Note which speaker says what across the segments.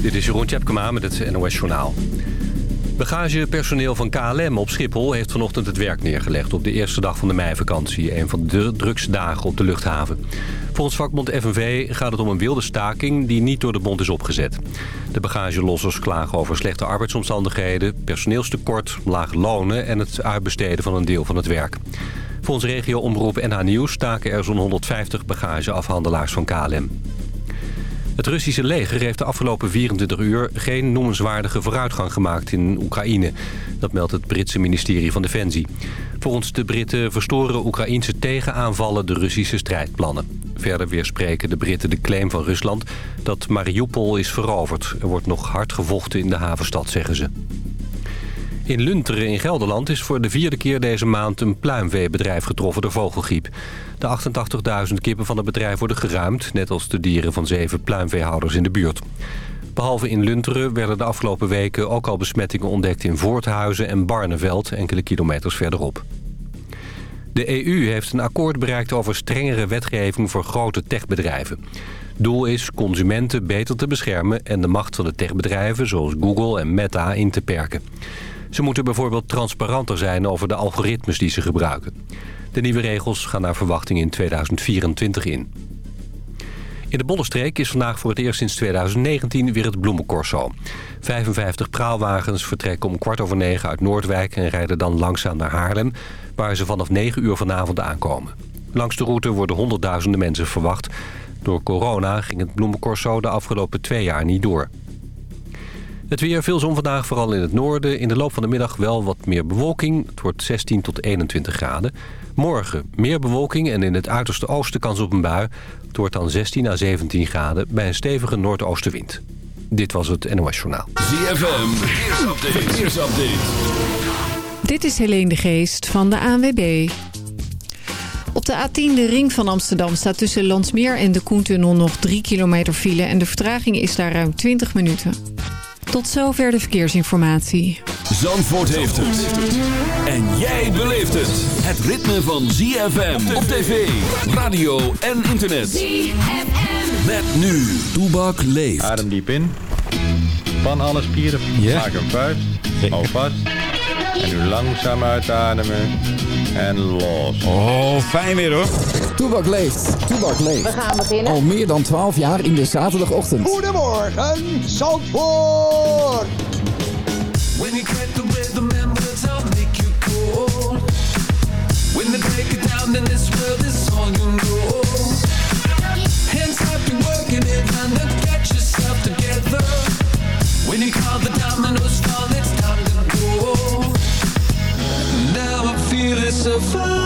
Speaker 1: Dit is Jeroen Tjepkema met het NOS Journaal. Bagagepersoneel van KLM op Schiphol heeft vanochtend het werk neergelegd... op de eerste dag van de meivakantie, een van de drukste dagen op de luchthaven. Volgens vakbond FNV gaat het om een wilde staking die niet door de bond is opgezet. De bagagelossers klagen over slechte arbeidsomstandigheden, personeelstekort, lage lonen... en het uitbesteden van een deel van het werk. Volgens regio-omroep NH Nieuws staken er zo'n 150 bagageafhandelaars van KLM. Het Russische leger heeft de afgelopen 24 uur geen noemenswaardige vooruitgang gemaakt in Oekraïne. Dat meldt het Britse ministerie van Defensie. Volgens de Britten verstoren Oekraïnse tegenaanvallen de Russische strijdplannen. Verder weerspreken de Britten de claim van Rusland dat Mariupol is veroverd. Er wordt nog hard gevochten in de havenstad, zeggen ze. In Lunteren in Gelderland is voor de vierde keer deze maand een pluimveebedrijf getroffen door vogelgriep. De 88.000 kippen van het bedrijf worden geruimd, net als de dieren van zeven pluimveehouders in de buurt. Behalve in Lunteren werden de afgelopen weken ook al besmettingen ontdekt in Voorthuizen en Barneveld, enkele kilometers verderop. De EU heeft een akkoord bereikt over strengere wetgeving voor grote techbedrijven. Doel is consumenten beter te beschermen en de macht van de techbedrijven zoals Google en Meta in te perken. Ze moeten bijvoorbeeld transparanter zijn over de algoritmes die ze gebruiken. De nieuwe regels gaan naar verwachting in 2024 in. In de Bollenstreek is vandaag voor het eerst sinds 2019 weer het bloemencorso. 55 praalwagens vertrekken om kwart over negen uit Noordwijk... en rijden dan langzaam naar Haarlem, waar ze vanaf 9 uur vanavond aankomen. Langs de route worden honderdduizenden mensen verwacht. Door corona ging het bloemencorso de afgelopen twee jaar niet door. Het weer, veel zon vandaag, vooral in het noorden. In de loop van de middag wel wat meer bewolking. Het wordt 16 tot 21 graden. Morgen meer bewolking en in het uiterste oosten kans op een bui. Het wordt dan 16 à 17 graden bij een stevige noordoostenwind. Dit was het NOS Journaal.
Speaker 2: ZFM, verkeersupdate. verkeersupdate.
Speaker 3: Dit is Helene de Geest van de ANWB. Op de A10, de ring van Amsterdam, staat tussen Landsmeer en de Koentunnel nog 3 kilometer file... en de vertraging is daar ruim 20 minuten. Tot zover de verkeersinformatie.
Speaker 2: Zandvoort heeft het. En jij beleeft het. Het ritme van ZFM op tv, radio en internet. ZFM. Met nu, Toebak leeft.
Speaker 4: Adem diep in. Span alle spieren.
Speaker 5: Ja.
Speaker 4: Maak een vuist. Hou vast. En nu langzaam uitademen. En los.
Speaker 5: Oh, fijn weer hoor.
Speaker 6: Toebak leeft. Toebak leeft.
Speaker 7: We gaan beginnen.
Speaker 6: Al meer dan 12 jaar in de zaterdagochtend.
Speaker 8: Goedemorgen, Zandvoort!
Speaker 9: When you get the rhythm and words I'll make you cold When they break it down then this world is all you know
Speaker 5: survive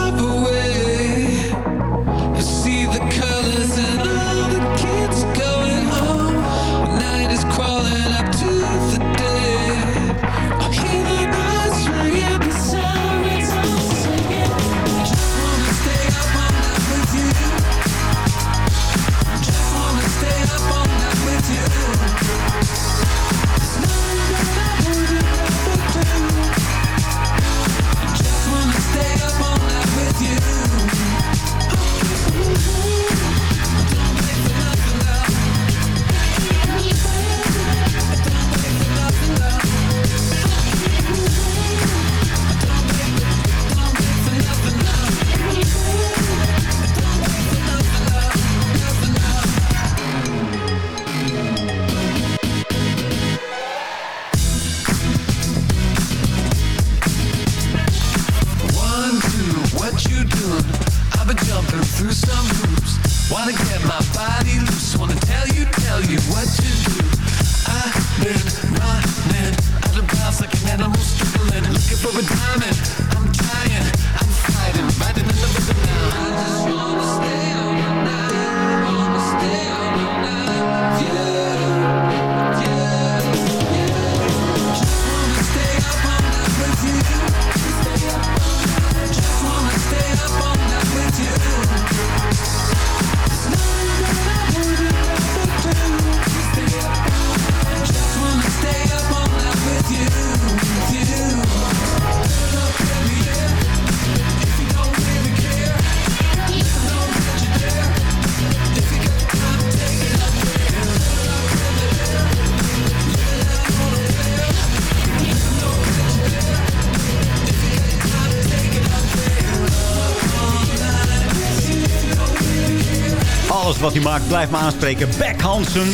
Speaker 5: hij maakt blijft me aanspreken. Beck Hansen.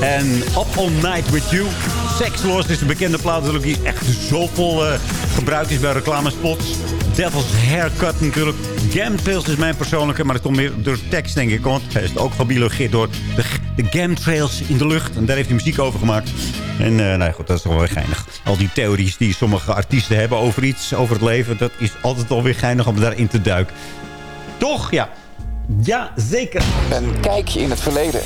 Speaker 5: En Up All Night With You. Sexless is een bekende plaat natuurlijk die echt zoveel uh, gebruikt is bij reclamespots. Devil's Haircut natuurlijk. Gamtrails is mijn persoonlijke, maar dat komt meer door tekst denk ik. Want hij is ook gebiologeerd door de, de gamtrails in de lucht. En daar heeft hij muziek over gemaakt. En uh, nou ja, goed, dat is toch wel weer geinig. Al die theories die sommige artiesten hebben over iets, over het leven. Dat is altijd wel weer geinig om daarin te duiken. Toch? Ja. Ja, zeker.
Speaker 6: Een kijkje in het verleden.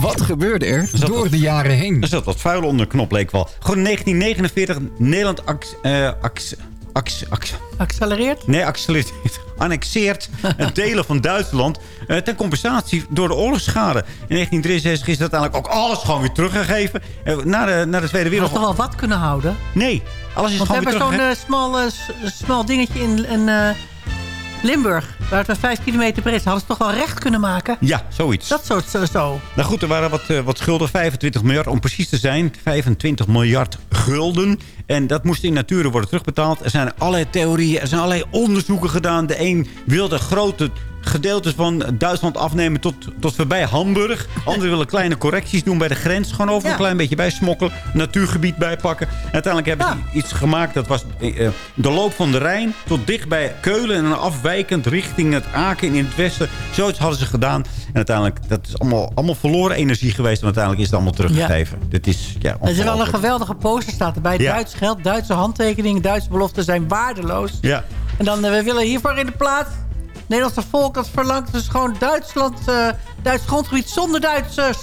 Speaker 6: Wat gebeurde er door de jaren heen?
Speaker 5: Er zat wat vuil onder de knop, leek wel. Gewoon 1949, Nederland ax, uh, ax, ax, ax,
Speaker 7: Accelereert?
Speaker 5: Nee, accelereert. Annexeert een delen van Duitsland uh, ten compensatie door de oorlogsschade. In 1963 is dat uiteindelijk ook alles gewoon weer teruggegeven. Uh, na, de, na de Tweede Wereldoorlog.
Speaker 7: Had toch wel wat kunnen houden?
Speaker 5: Nee, alles is
Speaker 7: Want
Speaker 5: gewoon
Speaker 7: we
Speaker 5: weer
Speaker 7: hebben
Speaker 5: teruggegeven.
Speaker 7: zo'n uh, smal dingetje in... in Limburg, waar het maar 5 kilometer breed is, hadden ze toch wel recht kunnen maken?
Speaker 5: Ja, zoiets.
Speaker 7: Dat soort zo. zo.
Speaker 5: Nou goed, er waren wat, uh, wat schulden. 25 miljard, om precies te zijn. 25 miljard gulden. En dat moest in nature worden terugbetaald. Er zijn allerlei theorieën, er zijn allerlei onderzoeken gedaan. De een wilde grote gedeeltes van Duitsland afnemen tot, tot voorbij Hamburg. Anderen willen kleine correcties doen bij de grens. Gewoon over
Speaker 7: Ja.
Speaker 5: een klein beetje bijsmokkelen. Natuurgebied bijpakken. En uiteindelijk hebben
Speaker 7: Ja.
Speaker 5: ze iets gemaakt. Dat was eh, eh, de loop van de Rijn tot dicht bij Keulen. En afwijkend richting het Aken in het westen. Zoiets hadden ze gedaan. En uiteindelijk, dat is allemaal, allemaal verloren energie geweest. En uiteindelijk is het allemaal teruggegeven. Dit is, ja,
Speaker 7: Er is wel een geweldige poster staat erbij. Duits geld, Duitse handtekeningen, Duitse beloften zijn waardeloos.
Speaker 5: Ja.
Speaker 7: En dan, eh, we willen hiervoor in de plaats... Nederlandse volk dat verlangt dus gewoon Duitsland, eh Duits grondgebied zonder Duitsers.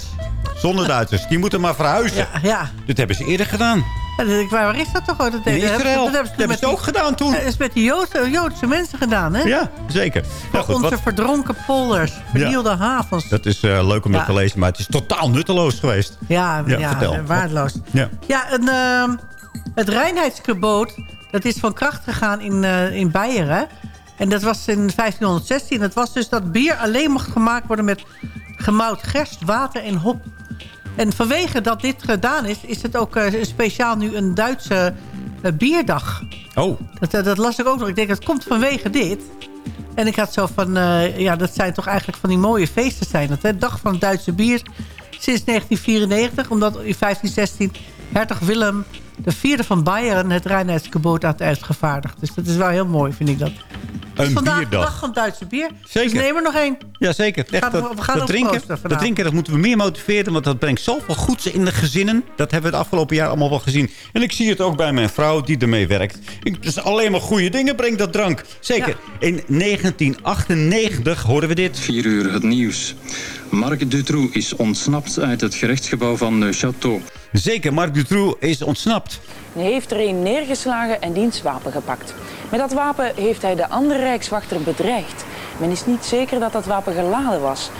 Speaker 5: Zonder Duitsers. Die moeten maar verhuizen.
Speaker 7: Ja, ja.
Speaker 5: Dit hebben ze eerder gedaan.
Speaker 7: Ik, waar is dat toch? Dat,
Speaker 5: In
Speaker 7: dat hebben ze-. Dat hebben ze,
Speaker 5: ook gedaan toen.
Speaker 7: Dat is met die Joodse, Joodse mensen gedaan, hè?
Speaker 5: Ja, zeker. Nou
Speaker 7: Voor
Speaker 5: goed,
Speaker 7: onze
Speaker 5: wat,
Speaker 7: verdronken polders, vernielde havens.
Speaker 5: dat is eh, leuk om
Speaker 7: Ja.
Speaker 5: te lezen, maar het is totaal nutteloos geweest.
Speaker 7: Ja,
Speaker 5: Ja,
Speaker 7: ja, eh, waardeloos.
Speaker 5: Ja.
Speaker 7: Ja, en, ehm, het reinheidsgebod, dat is van kracht gegaan in, eh, in Beieren. En dat was in 1516. Dat was dus dat bier alleen mocht gemaakt worden met gemout gerst, water en hop. En vanwege dat dit gedaan is, is het ook eh, speciaal nu een Duitse eh, bierdag.
Speaker 5: Oh,
Speaker 7: Dat, dat, dat las ik ook nog. Ik denk, dat komt vanwege dit. En ik had zo van, eh, ja, dat zijn toch eigenlijk van die mooie feesten zijn dat. Hè? Dag van het Duitse bier sinds 1994. Omdat in 1516 hertog Willem de vierde van Bayern het reinheidsgebod had uitgevaardigd. Dus dat is wel heel mooi, vind ik dat. Dus
Speaker 5: een
Speaker 7: vandaag de
Speaker 5: bierdag.
Speaker 7: dag van Duitse bier.
Speaker 5: Zeker.
Speaker 7: Dus neem er nog één.
Speaker 5: Ja, zeker. Echt,
Speaker 7: Gaan we-
Speaker 5: dat,
Speaker 7: we gaan
Speaker 5: dat, drinken, dat drinken, dat moeten we meer motiveren. Want dat brengt zoveel goeds in de gezinnen. Dat hebben we het afgelopen jaar allemaal wel gezien. En ik zie het ook bij mijn vrouw die ermee werkt. Ik, dus alleen maar goede dingen brengt dat drank. Zeker. In 1998 hoorden we dit.
Speaker 10: 4 uur het nieuws. Marc Dutroux is ontsnapt uit het gerechtsgebouw van Neuchâtel.
Speaker 5: Zeker, Marc Dutroux is ontsnapt.
Speaker 11: Hij heeft er een neergeslagen en diens wapen gepakt. Met dat wapen heeft hij de andere rijkswachter bedreigd. Men is niet zeker dat dat wapen geladen was.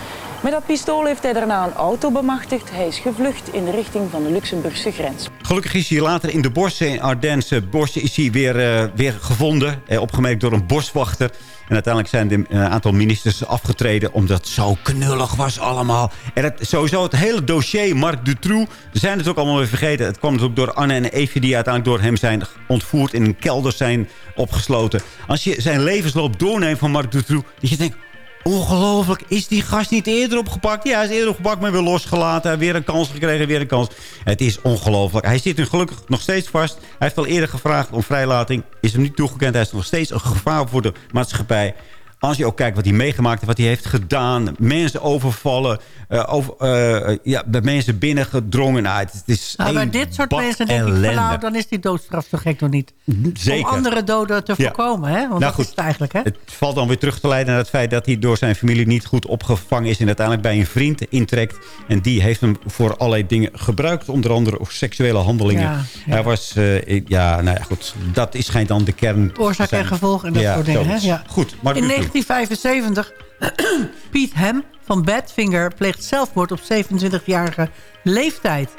Speaker 11: Met dat pistool heeft hij daarna een auto bemachtigd. Hij is gevlucht in de richting van de Luxemburgse grens.
Speaker 5: Gelukkig is hij later in de bossen, in Ardense bossen, is hij weer, eh, weer gevonden. Eh, opgemerkt door een boswachter. En uiteindelijk zijn er een aantal ministers afgetreden... omdat het zo knullig was allemaal. En het, sowieso het hele dossier Marc Dutroux... we zijn het ook allemaal weer vergeten. Het kwam natuurlijk door Anne en Evie... die uiteindelijk door hem zijn ontvoerd... in een kelder zijn opgesloten. Als je zijn levensloop doorneemt van Marc Dutroux... dat je denkt... Ongelooflijk, is die gast niet eerder opgepakt? Ja, hij is eerder opgepakt, maar weer losgelaten. Hij heeft weer een kans gekregen, weer een kans. Het is ongelooflijk. Hij zit nu gelukkig nog steeds vast. Hij heeft al eerder gevraagd om vrijlating. Is hem niet toegekend. Hij is nog steeds een gevaar voor de maatschappij. Als je ook kijkt wat hij meegemaakt heeft, wat hij heeft gedaan. Mensen overvallen, eh, over, eh, ja, bij mensen binnengedrongen. Nou, het, het is
Speaker 7: Nou,
Speaker 5: één
Speaker 7: dit soort mensen denk ik van
Speaker 5: ellende.
Speaker 7: nou, dan is die doodstraf zo gek nog niet.
Speaker 5: Zeker.
Speaker 7: Om andere doden te
Speaker 5: Ja.
Speaker 7: voorkomen, hè? Want
Speaker 5: Nou,
Speaker 7: dat
Speaker 5: goed.
Speaker 7: is het eigenlijk, hè?
Speaker 5: Het valt dan weer terug te leiden naar het feit dat hij door zijn familie niet goed opgevangen is. En uiteindelijk bij een vriend intrekt. En die heeft hem voor allerlei dingen gebruikt. Onder andere seksuele handelingen.
Speaker 7: Ja, ja.
Speaker 5: Hij was, eh, ja, nou ja, goed. Dat is schijnt dan de kern.
Speaker 7: Oorzaak en gevolg en dat soort dingen. Hè? Ja.
Speaker 5: Goed, maar
Speaker 7: In 1975, Piet Hem van Badfinger pleegt zelfmoord op 27-jarige leeftijd.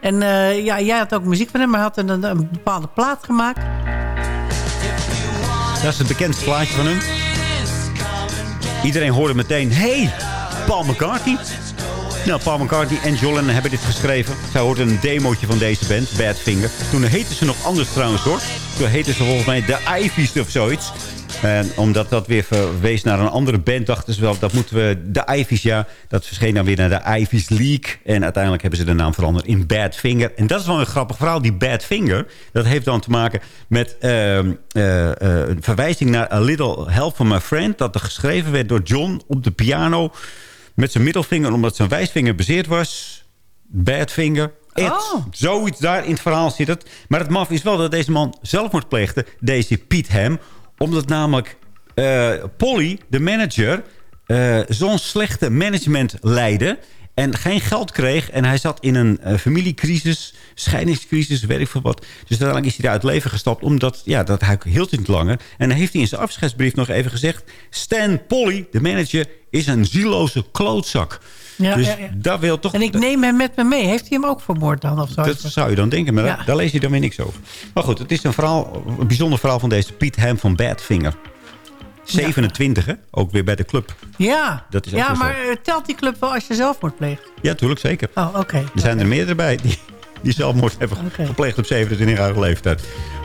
Speaker 7: En eh, ja, jij had ook muziek van hem, maar had een, een bepaalde plaat gemaakt.
Speaker 5: Dat is het bekendste plaatje van hem. Iedereen hoorde meteen, hey, Paul McCartney. Nou, Paul McCartney en John hebben dit geschreven. Zij hoorden een demootje van deze band, Badfinger. Toen heten ze nog anders trouwens hoor. Toen heten ze volgens mij de Ivies of zoiets. En omdat dat weer verwees naar een andere band... dachten ze wel, dat moeten we... De Ivies, ja, dat verscheen dan weer naar de Ivies League. En uiteindelijk hebben ze de naam veranderd in Badfinger. En dat is wel een grappig verhaal. Die Badfinger, dat heeft dan te maken met... ehm, eh, eh, een verwijzing naar A Little Help from My Friend... dat er geschreven werd door John op de piano... met zijn middelvinger, omdat zijn wijsvinger bezeerd was. Badfinger.
Speaker 7: Oh.
Speaker 5: Zoiets daar in het verhaal zit het. Maar het maf is wel dat deze man zelfmoord pleegde. Deze Piet Ham omdat namelijk eh, Polly, de manager, eh, zo'n slechte management leidde. En geen geld kreeg. En hij zat in een eh, familiecrisis, scheidingscrisis, weet ik veel wat. Dus uiteindelijk is hij daar uit leven gestapt. Omdat, ja, dat hij hield niet langer. En dan heeft hij in zijn afscheidsbrief nog even gezegd... Stan Polly, de manager, is een zieloze klootzak.
Speaker 7: Ja,
Speaker 5: dus
Speaker 7: ja, ja.
Speaker 5: daar wil toch...
Speaker 7: En ik neem hem met me mee. Heeft hij hem ook vermoord dan? Of zo?
Speaker 5: Dat zou je dan denken, maar daar, daar lees je dan weer niks over. Maar goed, het is een, verhaal, een bijzonder verhaal van deze Piet Ham van Badfinger. 27, hè? Ook weer bij de club.
Speaker 7: Ja,
Speaker 5: Dat is ook
Speaker 7: ja
Speaker 5: zo.
Speaker 7: maar eh, telt die club wel als je zelfmoord pleegt?
Speaker 5: Ja, tuurlijk, zeker.
Speaker 7: Oh, oké.
Speaker 5: Er zijn er meerdere bij die, die zelfmoord hebben gepleegd op 27-jarige leeftijd.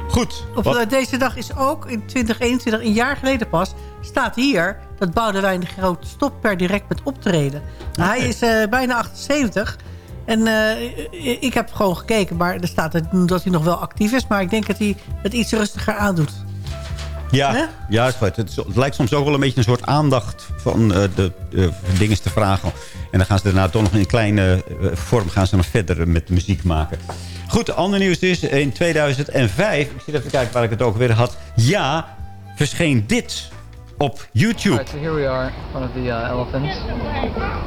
Speaker 5: Goed.
Speaker 7: Op
Speaker 5: wat-
Speaker 7: eh, deze dag is ook in 2021, een jaar geleden pas, staat hier dat Boudewijn de Groot stopt per direct met optreden. Nou, Hij is eh, bijna 78 en ik heb gewoon gekeken, maar er staat dat hij nog wel actief is. Maar ik denk dat hij het iets rustiger aandoet.
Speaker 5: Ja, ja het, het, lijkt soms ook wel een beetje een soort aandacht van eh, de eh, dingen te vragen. En dan gaan ze daarna toch nog in een kleine eh, vorm gaan ze nog verder met muziek maken. Goed, ander nieuws is in 2005, ik zit even te kijken waar ik het ook weer had. Ja, verscheen dit op YouTube.
Speaker 12: Alright, so here we are front of the uh, elephants.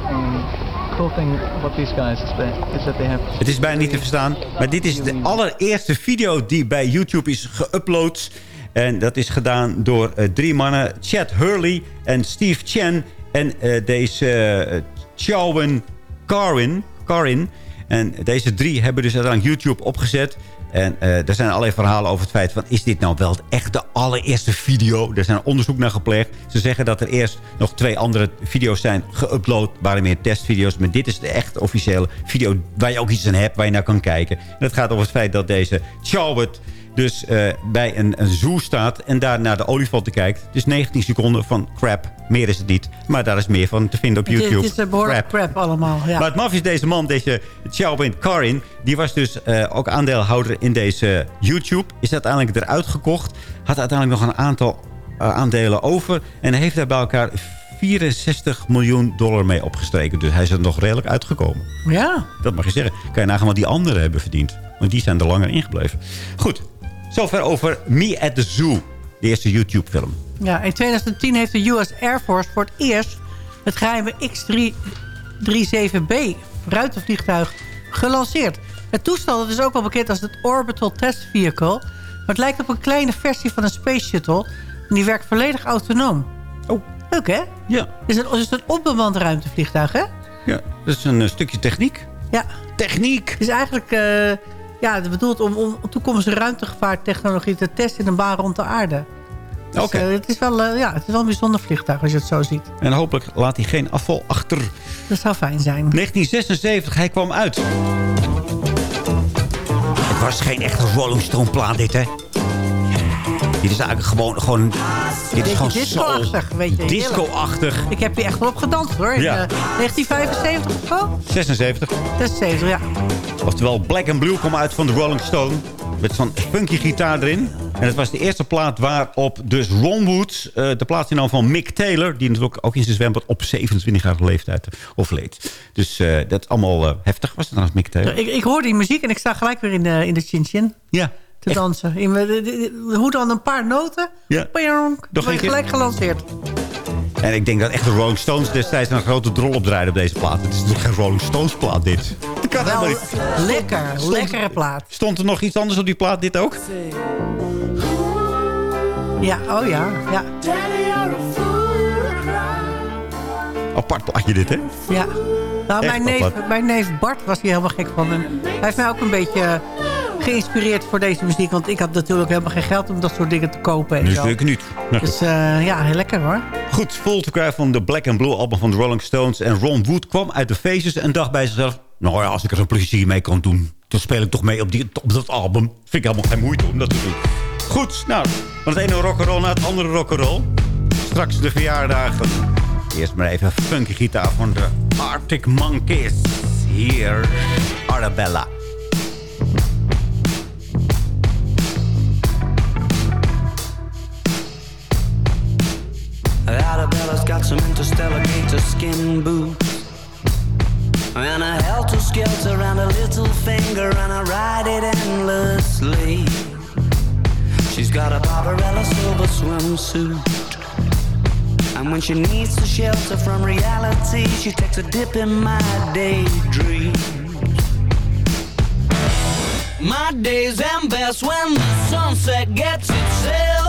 Speaker 12: And cool thing about these guys is that they have
Speaker 5: Het is bijna niet te verstaan. Maar dit is de allereerste video die bij YouTube is geüpload. En dat is gedaan door eh, drie mannen. Chad Hurley en Steve Chen. En eh, deze eh Chowen Karin. Karin. En deze drie hebben dus uiteindelijk YouTube opgezet. En eh, er zijn allerlei verhalen over het feit van... is dit nou wel echt de allereerste video? Er zijn onderzoek naar gepleegd. Ze zeggen dat er eerst nog twee andere video's zijn geüpload. waren meer testvideo's. Maar dit is de echt officiële video waar je ook iets aan hebt. Waar je naar kan kijken. En het gaat over het feit dat deze Charlotte dus eh, bij een, een zoo staat en daar naar de olifanten kijkt. Het is 19 seconden van crap. Meer is het niet. Maar daar is meer van te vinden op
Speaker 7: Het is-
Speaker 5: YouTube.
Speaker 7: Het is behoorlijk
Speaker 5: Crap.
Speaker 7: crap, allemaal. Ja.
Speaker 5: Maar het maf is deze man, deze Xiaobin Karin... die was dus eh, ook aandeelhouder in deze YouTube. Is uiteindelijk eruit gekocht. Had uiteindelijk nog een aantal eh, aandelen over. En heeft daar bij elkaar 64 miljoen dollar mee opgestreken. Dus hij is er nog redelijk uitgekomen.
Speaker 7: ja.
Speaker 5: Dat mag je zeggen. Kan je nagaan wat die anderen hebben verdiend. Want die zijn er langer ingebleven. Goed, zover over Me at the Zoo. De eerste YouTube-film.
Speaker 7: Ja, in 2010 heeft de US Air Force voor het eerst het geheime X-37B ruitenvliegtuig gelanceerd. Het toestel dat is ook wel bekend als het Orbital Test Vehicle. Maar het lijkt op een kleine versie van een Space Shuttle. En die werkt volledig autonoom.
Speaker 5: Oh.
Speaker 7: Leuk, hè?
Speaker 5: Ja.
Speaker 7: Is het, is het een onbemand ruimtevliegtuig, hè?
Speaker 5: Ja, dat is een eh, stukje techniek.
Speaker 7: Ja.
Speaker 5: Techniek!
Speaker 7: Het is eigenlijk eh, ja, het is bedoeld om, om toekomstige ruimtegevaartechnologie te testen in een baan rond de aarde. Dus,
Speaker 5: Oké.
Speaker 7: eh, het, is wel, eh, ja, het is wel een bijzonder vliegtuig als je het zo ziet.
Speaker 5: En hopelijk laat hij geen afval achter.
Speaker 7: Dat zou fijn zijn.
Speaker 5: 1976, hij kwam uit. Het was geen echte Rolling Stone plaat dit, hè? Dit is eigenlijk gewoon... gewoon dit is gewoon
Speaker 7: disco-achtig, weet je.
Speaker 5: Disco-achtig.
Speaker 7: Ik heb hier echt wel op gedanst, hoor. In
Speaker 5: Ja.
Speaker 7: eh, 1975 of zo?
Speaker 5: 76.
Speaker 7: 76, ja.
Speaker 5: Oftewel Black and Blue kwam uit van de Rolling Stone. Met zo'n funky gitaar erin. En het was de eerste plaat waarop dus Ron Wood... eh, de plaats innam van Mick Taylor... die natuurlijk ook in zijn zwembad op 27-jarige leeftijd overleed. Dus eh, dat is allemaal eh, heftig was het trouwens, Mick Taylor.
Speaker 7: Ik, ik hoor die muziek en ik sta gelijk weer in de, in de chin chin.
Speaker 5: Ja.
Speaker 7: Te dansen. In, de- hoe dan een paar noten.
Speaker 5: Ja.
Speaker 7: Je gelijk gelanceerd.
Speaker 5: En ik denk dat echt de Rolling Stones destijds een grote drol opdraaiden op deze plaat. Het is natuurlijk geen Rolling Stones plaat, dit. Dat kan helemaal niet.
Speaker 7: lekker, lekkere plaat.
Speaker 5: Stond er nog iets anders op die plaat, dit ook?
Speaker 7: Ja, oh ja, ja.
Speaker 5: Apart plaatje dit, hè?
Speaker 7: Ja. Nou,
Speaker 5: Echt
Speaker 7: mijn, neef, mijn neef Bart was hier helemaal gek van. En hij heeft mij ook een beetje geïnspireerd voor deze muziek. Want ik had natuurlijk helemaal geen geld om dat soort dingen te kopen. en
Speaker 5: Nu zeker niet. Nou,
Speaker 7: Dus eh, ja, heel lekker hoor.
Speaker 5: Goed, Full to Cry van de Black and Blue album van de Rolling Stones. En Ron Wood kwam uit de feestjes en dacht bij zichzelf... nou ja, als ik er een plezier mee kan doen... dan speel ik toch mee op, die, op dat album. Vind ik helemaal geen moeite om dat te doen. Goed, nou, van het ene rock'n'roll naar het andere rock'n'roll. Straks de verjaardagen. Eerst maar even funky gitaar van de Arctic Monkeys. Hier, Arabella.
Speaker 13: Arabella's got some interstellar gator skin boots. And a helter-skelter and a little finger And I ride it endlessly. She's got a Barbarella silver swimsuit. And when she needs to shelter from reality She takes a dip in my daydream. My days end best when the sunset gets itself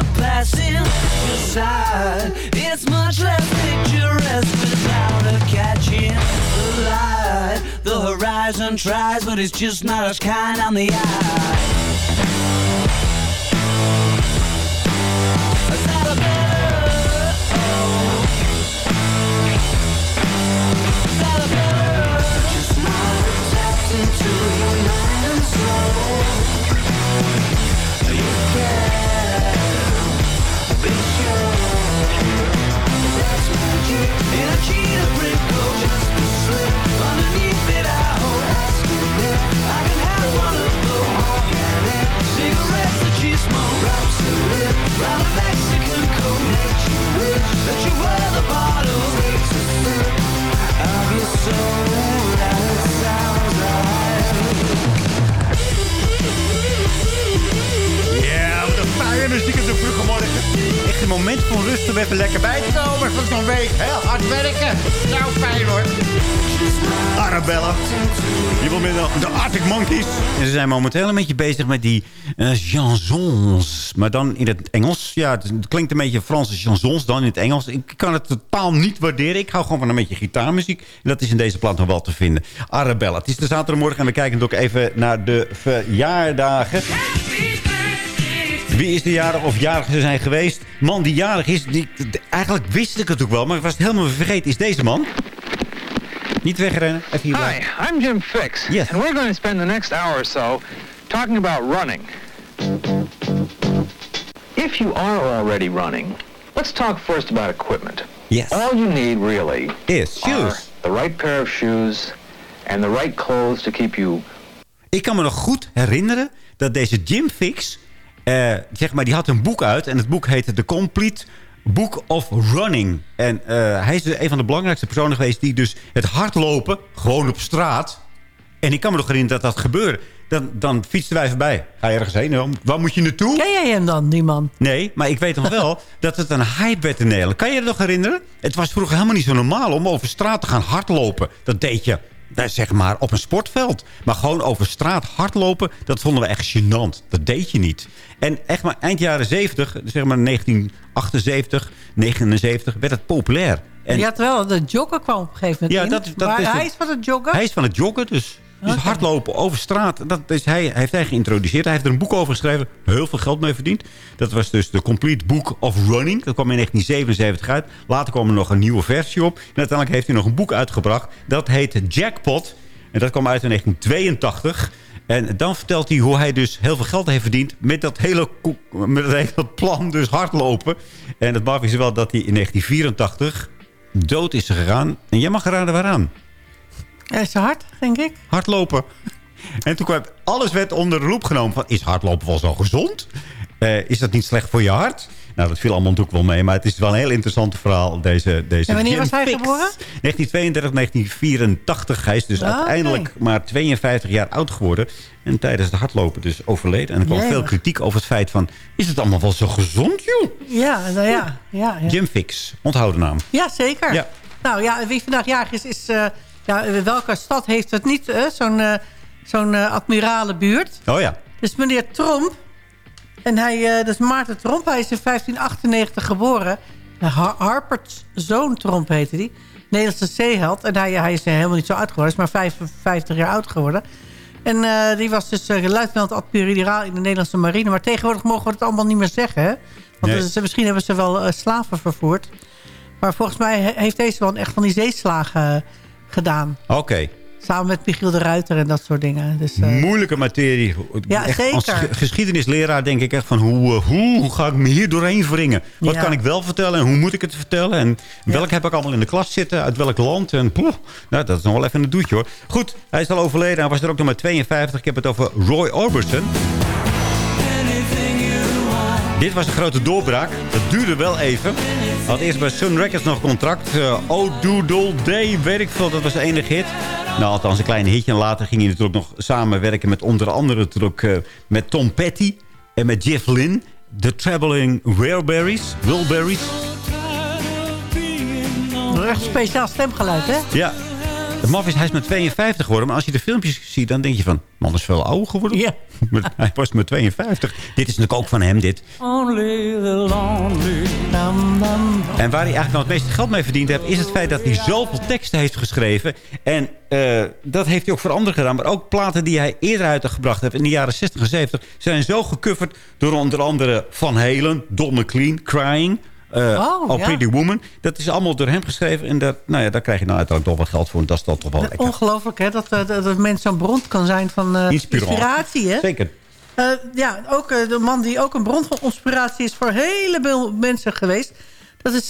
Speaker 13: passenger side. It's much less picturesque without her catching the light. The horizon tries, but it's just not as kind on the eye. Soul. And it sounds
Speaker 5: Ja, muziek in de vroege morgen. Echt een moment van rust om even lekker bij te komen van zo'n week. Heel hard werken. Nou, fijn hoor. Arabella. Je wil met de, de Arctic Monkeys. En ze zijn momenteel een beetje bezig met die eh, chansons. Maar dan in het Engels. Ja, het, het klinkt een beetje Franse chansons dan in het Engels. Ik kan het totaal niet waarderen. Ik hou gewoon van een beetje gitaarmuziek. En dat is in deze plaat nog wel te vinden. Arabella. Het is de zaterdagmorgen en we kijken ook even naar de verjaardagen. Wie is de jarig of jarige zijn geweest? Man die jarig is, die, eigenlijk wist ik het ook wel, maar ik was het helemaal vergeten. Is deze man? Niet wegrennen, even hier
Speaker 14: Hi. I'm Jim Fix.
Speaker 5: Yes.
Speaker 14: And we're going to spend the next hour or so talking about running. If you are already running, let's talk first about equipment.
Speaker 5: Yes.
Speaker 14: All you need really
Speaker 5: Is shoes.
Speaker 14: the right pair of shoes and the right clothes to keep you
Speaker 5: Ik kan me nog goed herinneren dat deze Jim Fix... eh, zeg maar, die had een boek uit. En het boek heette The Complete Book of Running. En eh, hij is een van de belangrijkste personen geweest... die dus het hardlopen, gewoon op straat... En ik kan me nog herinneren dat dat gebeurde. Dan, dan fietsten wij voorbij. Ga je ergens heen? Waar moet je naartoe?
Speaker 7: Ken jij hem dan, die man?
Speaker 5: Nee, maar ik weet nog wel dat het een hype werd in Nederland. Kan je je nog herinneren? Het was vroeger helemaal niet zo normaal om over straat te gaan hardlopen. Dat deed je, zeg maar, op een sportveld. Maar gewoon over straat hardlopen, dat vonden we echt gênant. Dat deed je niet. En echt maar eind jaren 70, zeg maar 1978, 79, werd het populair. En
Speaker 7: Je had wel, de jogger kwam op een gegeven moment
Speaker 5: Ja,
Speaker 7: in.
Speaker 5: dat- dat
Speaker 7: maar
Speaker 5: is
Speaker 7: hij
Speaker 5: het.
Speaker 7: is van het joggen?
Speaker 5: Hij is van het joggen, dus, dus hardlopen over straat. Dat is hij, hij heeft hij geïntroduceerd. Hij heeft er een boek over geschreven. Heel veel geld mee verdiend. Dat was dus de Complete Book of Running. Dat kwam in 1977 uit. Later kwam er nog een nieuwe versie op. En uiteindelijk heeft hij nog een boek uitgebracht. Dat heet Jackpot. En dat kwam uit in 1982. En dan vertelt hij hoe hij dus heel veel geld heeft verdiend... met dat hele, met dat hele plan, dus hardlopen. En het maf is wel dat hij in 1984 dood is gegaan. En jij mag raden waaraan.
Speaker 7: Hij is hard, denk ik.
Speaker 5: hardlopen. En toen kwam alles werd onder de loep genomen van... is hardlopen wel zo gezond? Eh, is dat niet slecht voor je hart? Nou, dat viel allemaal natuurlijk wel mee. Maar het is wel een heel interessant verhaal. Deze, deze
Speaker 7: En wanneer was hij geboren?
Speaker 5: 1932, 1984. Hij is dus
Speaker 7: oké.
Speaker 5: uiteindelijk maar 52 jaar oud geworden. En tijdens het hardlopen dus overleden. En er kwam veel kritiek over het feit van... is het allemaal wel zo gezond, joh?
Speaker 7: Ja, nou ja. ja, ja.
Speaker 5: Jim Fix, onthouden naam.
Speaker 7: Ja, zeker.
Speaker 5: Ja.
Speaker 7: Nou ja, wie vandaag jarig is, is... eh, ja, welke stad heeft het niet? Zo'n eh, zo'n eh, admirale buurt.
Speaker 5: Oh ja.
Speaker 7: Dus meneer Tromp. En hij, eh, dat is Maarten Tromp. Hij is in 1598 geboren. Har Harpert's zoon Tromp heette hij. Nederlandse zeeheld. En hij, hij is helemaal niet zo oud geworden. Hij is maar 55 jaar oud geworden. En die was dus uh, luitenant-admiraal in de Nederlandse marine. Maar tegenwoordig mogen we het allemaal niet meer zeggen. Hè? Want
Speaker 5: Nee.
Speaker 7: dus, misschien hebben ze wel slaven vervoerd. Maar volgens mij he- heeft deze wel echt van die zeeslagen gedaan.
Speaker 5: Oké.
Speaker 7: Samen met Michiel de Ruiter en dat soort dingen. Dus, eh,
Speaker 5: Moeilijke materie.
Speaker 7: Ja,
Speaker 5: Echt Als
Speaker 7: zeker.
Speaker 5: ge- geschiedenisleraar denk ik echt van hoe, eh, hoe, hoe ga ik me hier doorheen wringen? Wat
Speaker 7: Ja.
Speaker 5: kan ik wel vertellen en hoe moet ik het vertellen? En welk heb ik allemaal in de klas zitten? Uit welk land? En poeh, nou, dat is nog wel even een doetje hoor. Goed, hij is al overleden. Hij was er ook nog maar 52. Ik heb het over Roy Orbison. Dit was een grote doorbraak. Dat duurde wel even. Had eerst bij Sun Records nog contract. Eh oh Doodle Day, weet ik veel. Dat was de enige hit. Nou, althans een klein hitje. En later ging hij natuurlijk nog samenwerken met onder andere natuurlijk, eh, met Tom Petty. En met Jeff Lynne. The Traveling Wilburys. Wilburys.
Speaker 7: echt speciaal stemgeluid, hè?
Speaker 5: Ja. Het maf is, hij is met 52 geworden. Maar als je de filmpjes ziet, dan denk je van... Man is veel ouder geworden.
Speaker 7: Ja.
Speaker 5: Maar hij was met 52. Dit is natuurlijk ook van hem, dit.
Speaker 7: Only the lonely. Dam, dam.
Speaker 5: En waar hij eigenlijk nog het meeste geld mee verdiend heeft... is het feit dat hij zoveel teksten heeft geschreven. En eh, dat heeft hij ook voor anderen gedaan. Maar ook platen die hij eerder uitgebracht heeft... in de jaren 60 en 70... zijn zo gecoverd door onder andere Van Halen... Don McLean, Crying... eh,
Speaker 7: Oh, ja.
Speaker 5: Pretty Woman. Dat is allemaal door hem geschreven. En daar, nou ja, daar krijg je nou uiteindelijk toch wat geld voor. En dat is dan toch wel lekker.
Speaker 7: Ongelooflijk, hè? Dat, eh, dat, dat mens zo'n bron kan zijn van eh,
Speaker 5: Inspiratie.
Speaker 7: hè?
Speaker 5: Zeker.
Speaker 7: Ja, ook de man die ook een bron van inspiratie is voor een heleboel mensen geweest. Dat is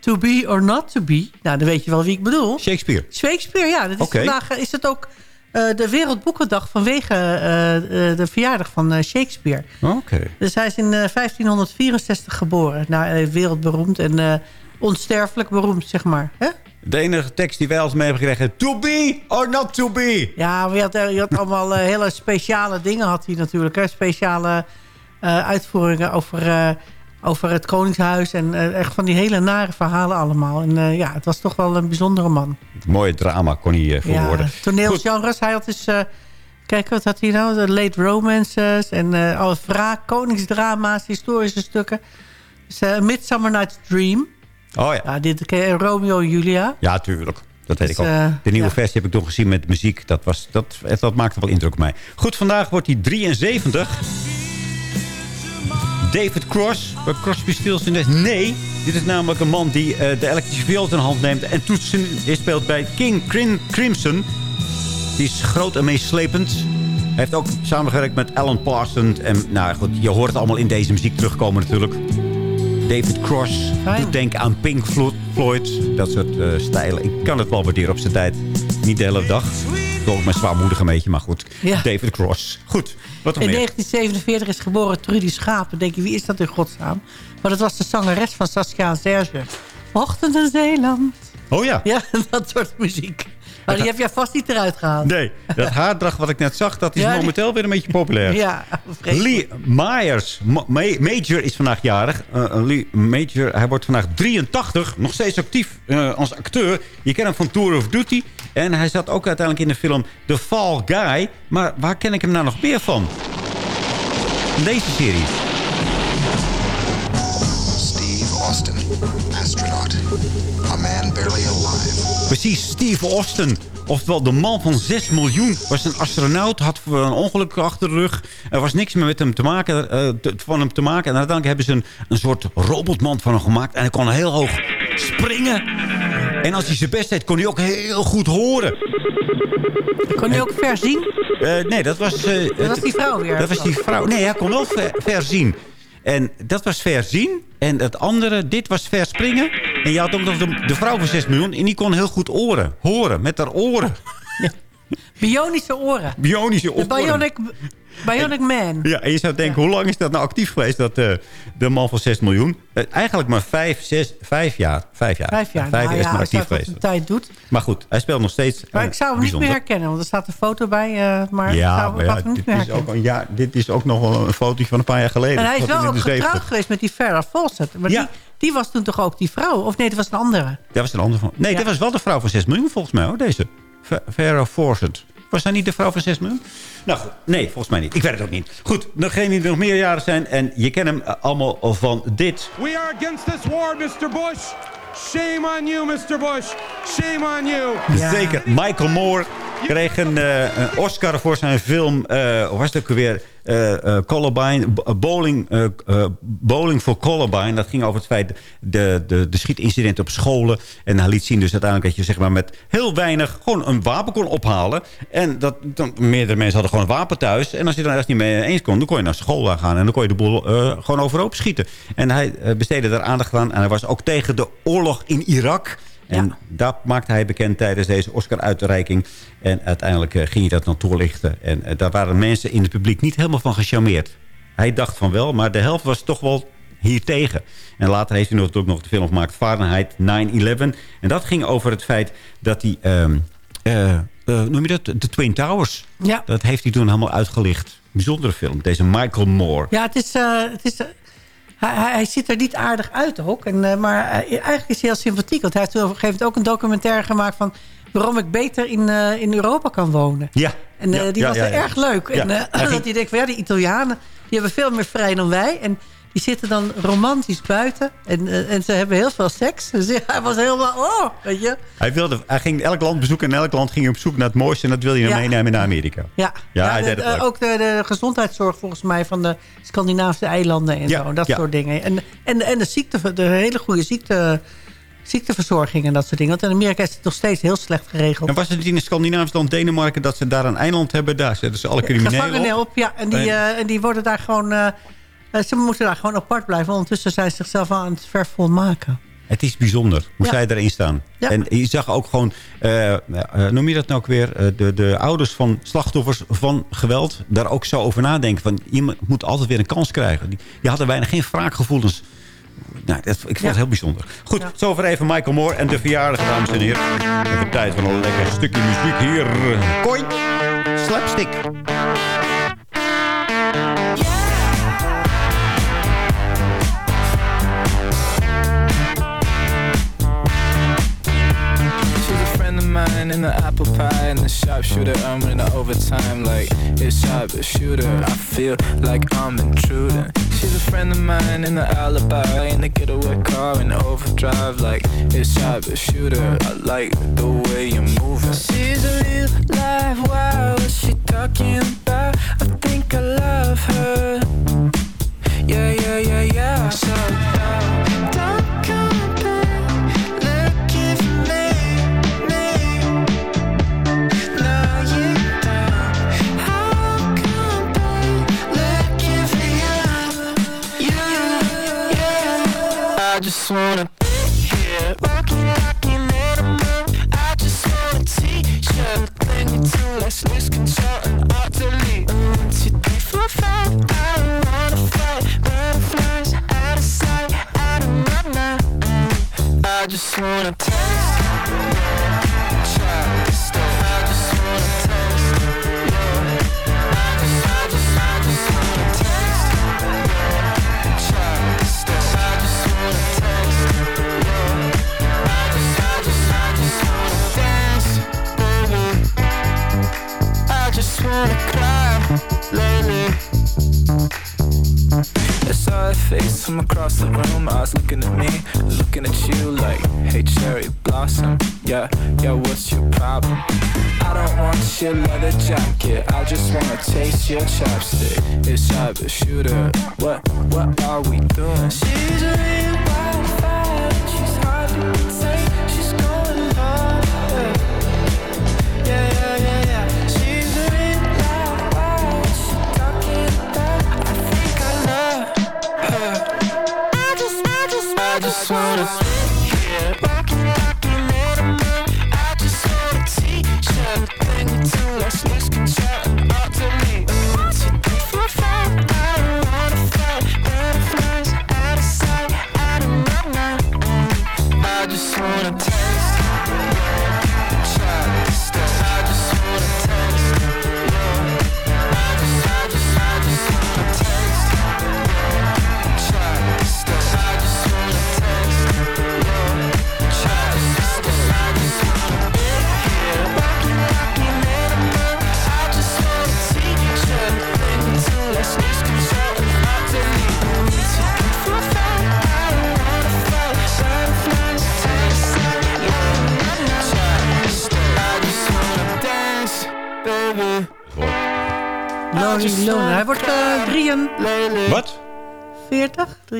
Speaker 7: To Be or Not To Be. Nou, dan weet je wel wie ik bedoel.
Speaker 5: Shakespeare.
Speaker 7: Shakespeare, ja. Dat is. Vandaag is het ook eh, de Wereldboekendag vanwege eh, eh, de verjaardag van Shakespeare.
Speaker 5: Oké.
Speaker 7: Dus hij is in eh, 1564 geboren. Nou, wereldberoemd en onsterfelijk beroemd, zeg maar.
Speaker 5: De enige tekst die wij als mee hebben gekregen... To be or not to be.
Speaker 7: Ja, maar je had, je had allemaal hele speciale dingen had hij natuurlijk. Hè? Speciale uitvoeringen over, over het Koningshuis. En eh, echt van die hele nare verhalen allemaal. En eh, ja, het was toch wel een bijzondere man.
Speaker 5: Mooie drama kon hij eh, verwoorden.
Speaker 7: Ja, toneelgenres. Hij had dus... kijk, wat had hij nou? De late romances en alle wraak, koningsdrama's, historische stukken. Dus Midsummer Night's Dream.
Speaker 5: Oh ja.
Speaker 7: Ja, dit je, Romeo en Julia.
Speaker 5: Ja, tuurlijk. Dat weet
Speaker 7: Dus,
Speaker 5: ik ook. De nieuwe
Speaker 7: ja.
Speaker 5: versie heb ik nog gezien met muziek. Dat, was, dat, dat maakte wel indruk op mij. Goed, vandaag wordt hij 73. David Cross. Bij Crosby, Stills. Nee, dit is namelijk een man die eh, de elektrische viool in hand neemt... en toetsen hij speelt bij King Crim- Crimson. Die is groot en meeslepend. Hij heeft ook samengewerkt met Alan Parsons. En nou goed, je hoort het allemaal in deze muziek terugkomen natuurlijk. David Cross.
Speaker 7: Fijn.
Speaker 5: Doet denken aan Pink Flo- Floyd. Dat soort eh, stijlen. Ik kan het wel waarderen op zijn tijd. Niet de hele dag. Toch mijn zwaarmoedig een beetje, maar goed.
Speaker 7: Ja.
Speaker 5: David Cross. Goed, wat nog
Speaker 7: In
Speaker 5: meer?
Speaker 7: 1947 is geboren Trudy Schapen. denk je, wie is dat in godsnaam? Maar dat was de zangeres van Saskia en Serge. Ochtend in Zeeland.
Speaker 5: Oh ja.
Speaker 7: Ja, dat soort muziek. Maar die heb jij vast niet eruit gehaald.
Speaker 5: Nee, dat haardracht wat ik net zag, dat is
Speaker 7: Ja,
Speaker 5: momenteel weer een beetje populair.
Speaker 7: Ja.
Speaker 5: Lee Myers. Ma- Ma- Major is vandaag jarig. Eh, Lee Major, hij wordt vandaag 83. Nog steeds actief eh, als acteur. Je kent hem van Tour of Duty. En hij zat ook uiteindelijk in de film The Fall Guy. Maar waar ken ik hem nou nog meer van? Deze serie.
Speaker 15: Steve Austin, astronaut. A man barely alive.
Speaker 5: Precies, Steve Austin. Oftewel, de man van 6 miljoen was een astronaut. Had een ongeluk achter de rug. Er was niks meer met hem te maken, eh, te- van hem te maken. En uiteindelijk hebben ze een, een soort robotman van hem gemaakt. En hij kon heel hoog springen. En als hij zijn best deed, kon hij ook heel goed horen.
Speaker 7: Kon hij ook ver zien?
Speaker 5: Eh, nee, dat was... eh,
Speaker 7: Dat was die vrouw weer.
Speaker 5: Dat was die vrouw. Nee, hij kon wel ver, ver zien. En dat was ver zien. En het andere, dit was ver springen. En je had ook nog de, de vrouw van 6 miljoen. En die kon heel goed oren. Horen, met haar oren.
Speaker 7: Bionische oren.
Speaker 5: Bionische
Speaker 7: De
Speaker 5: oren.
Speaker 7: bionic, bionic man.
Speaker 5: Ja, en je zou denken, hoe lang is dat nou actief geweest, dat, eh, de man van 6 miljoen? Eh, eigenlijk maar 5, 6, 5 jaar. 5 jaar.
Speaker 7: Vijf jaar.
Speaker 5: Vijf
Speaker 7: nou
Speaker 5: jaar is
Speaker 7: ja,
Speaker 5: maar actief geweest.
Speaker 7: een tijd doet.
Speaker 5: Maar goed, hij speelt nog steeds
Speaker 7: Maar
Speaker 5: eh,
Speaker 7: ik zou hem niet meer
Speaker 5: bijzonder.
Speaker 7: herkennen. Want er staat een foto bij. maar
Speaker 5: Ja,
Speaker 7: zou
Speaker 5: maar ja, dit,
Speaker 7: meer
Speaker 5: is ook een jaar, dit is ook nog wel een foto van een paar jaar geleden.
Speaker 7: En hij is wel ook getrouwd
Speaker 5: 70.
Speaker 7: geweest met die Farrah Fawcett. Maar
Speaker 5: Ja.
Speaker 7: die, die was toen toch ook die vrouw? Of nee, dat was een andere.
Speaker 5: Dat was een ander van. Nee,
Speaker 7: Ja.
Speaker 5: dat was wel de vrouw van 6 miljoen volgens mij hoor, deze. Fa- Farrah Fawcett. Was hij niet de vrouw van 6 miljoen? Nou goed, nee, volgens mij niet. Ik weet het ook niet. Goed, degene die nog meer jaren zijn. En je kent hem eh, allemaal van dit.
Speaker 16: We are against this war, Mr. Bush. Shame on you, Mr. Bush. Shame on you.
Speaker 5: Zeker. Michael Moore kreeg een, eh, een Oscar voor zijn film... eh was het ook weer? eh Columbine, bowling, eh, bowling voor Columbine. Dat ging over het feit de, de, de schietincidenten op scholen. En hij liet zien dus uiteindelijk dat je zeg maar, met heel weinig gewoon een wapen kon ophalen. En dat, dan, meerdere mensen hadden gewoon een wapen thuis. En als je dan ergens niet mee eens kon, dan kon je naar school gaan. En dan kon je de boel gewoon overhoop schieten. En hij besteedde daar aandacht aan. En hij was ook tegen de oorlog in Irak. En dat maakte hij bekend tijdens deze Oscar-uitreiking. En uiteindelijk eh, ging hij dat dan toelichten. En eh, daar waren mensen in het publiek niet helemaal van gecharmeerd. Hij dacht van wel, maar de helft was toch wel hier tegen. En later heeft hij nog, ook nog de film gemaakt Fahrenheit 9-11. En dat ging over het feit dat hij... eh, noem je dat? De Twin Towers.
Speaker 7: Ja.
Speaker 5: Dat heeft hij toen helemaal uitgelicht. Bijzondere film. Deze Michael Moore.
Speaker 7: Ja, het is... het is hij, hij, ziet er niet aardig uit ook. En, eh, maar eh, eigenlijk is hij heel sympathiek. Want hij heeft toen op een gegeven moment ook een documentaire gemaakt... van waarom ik beter in, eh, in Europa kan wonen.
Speaker 5: Ja.
Speaker 7: En
Speaker 5: Ja,
Speaker 7: die
Speaker 5: ja,
Speaker 7: was
Speaker 5: ja,
Speaker 7: er erg leuk. En
Speaker 5: ging-
Speaker 7: dat hij denkt van ja, die Italianen... die hebben veel meer vrij dan wij. En die zitten dan romantisch buiten. En, eh, en ze hebben heel veel seks. Dus ja, hij was helemaal... Oh, weet je.
Speaker 5: Hij, wilde, hij ging elk land bezoeken. En elk land ging hij op zoek naar het mooiste. En dat wilde hij dan
Speaker 7: Ja.
Speaker 5: meenemen naar Amerika.
Speaker 7: Ja,
Speaker 5: Ja, hij
Speaker 7: de-
Speaker 5: deed het leuk.
Speaker 7: ook de, de gezondheidszorg volgens mij van de Scandinavische eilanden en
Speaker 5: Ja,
Speaker 7: zo. Dat soort dingen. En, en, en de, ziekte, de hele goede ziekte, ziekteverzorging en dat soort dingen. Want in Amerika is het nog steeds heel slecht geregeld.
Speaker 5: En was het in het Scandinavisch land Denemarken... dat ze daar een eiland hebben? Daar zetten ze alle criminelen op.
Speaker 7: op, ja. En die,
Speaker 5: En-
Speaker 7: eh, en die worden daar gewoon... eh, ze moeten daar gewoon apart blijven. Ondertussen zijn ze zichzelf aan het vervolmaken.
Speaker 5: Het is bijzonder hoe
Speaker 7: Ja.
Speaker 5: zij erin staan.
Speaker 7: Ja.
Speaker 5: En je zag ook gewoon, eh, eh, noem je dat nou ook weer... eh, de, de ouders van slachtoffers van geweld... daar ook zo over nadenken. Van, iemand moet altijd weer een kans krijgen. Die, die hadden bijna geen wraakgevoelens. Nou, dat, ik vond het heel bijzonder. Goed, zover even Michael Moore en de verjaardag, dames en heren. Even tijd voor een lekker stukje muziek hier. Koi, slapstick.
Speaker 17: In the apple pie and the sharpshooter. I'm in the overtime like it's sharpshooter. I feel like I'm intruding. She's a friend of mine in the alibi in the getaway car in overdrive like it's sharpshooter. I like the way you're moving. She's a real live wow. What's she talking about? I think I love her. Just wanna be here, walking like an animal. I just want a t-shirt, bring me to let's lose control and utterly. One, two, three, four, five. I don't wanna fight, butterflies out of sight, out of my mind. I just wanna I just wanna cry lately. It's all face from across the room. I was looking at me, looking at you like, hey, cherry blossom. Yeah, yeah, what's your problem? I don't want your leather jacket. I just wanna taste your chapstick. It's sharp shooter. What, what are we doing? She's a real wildfire. She's hard to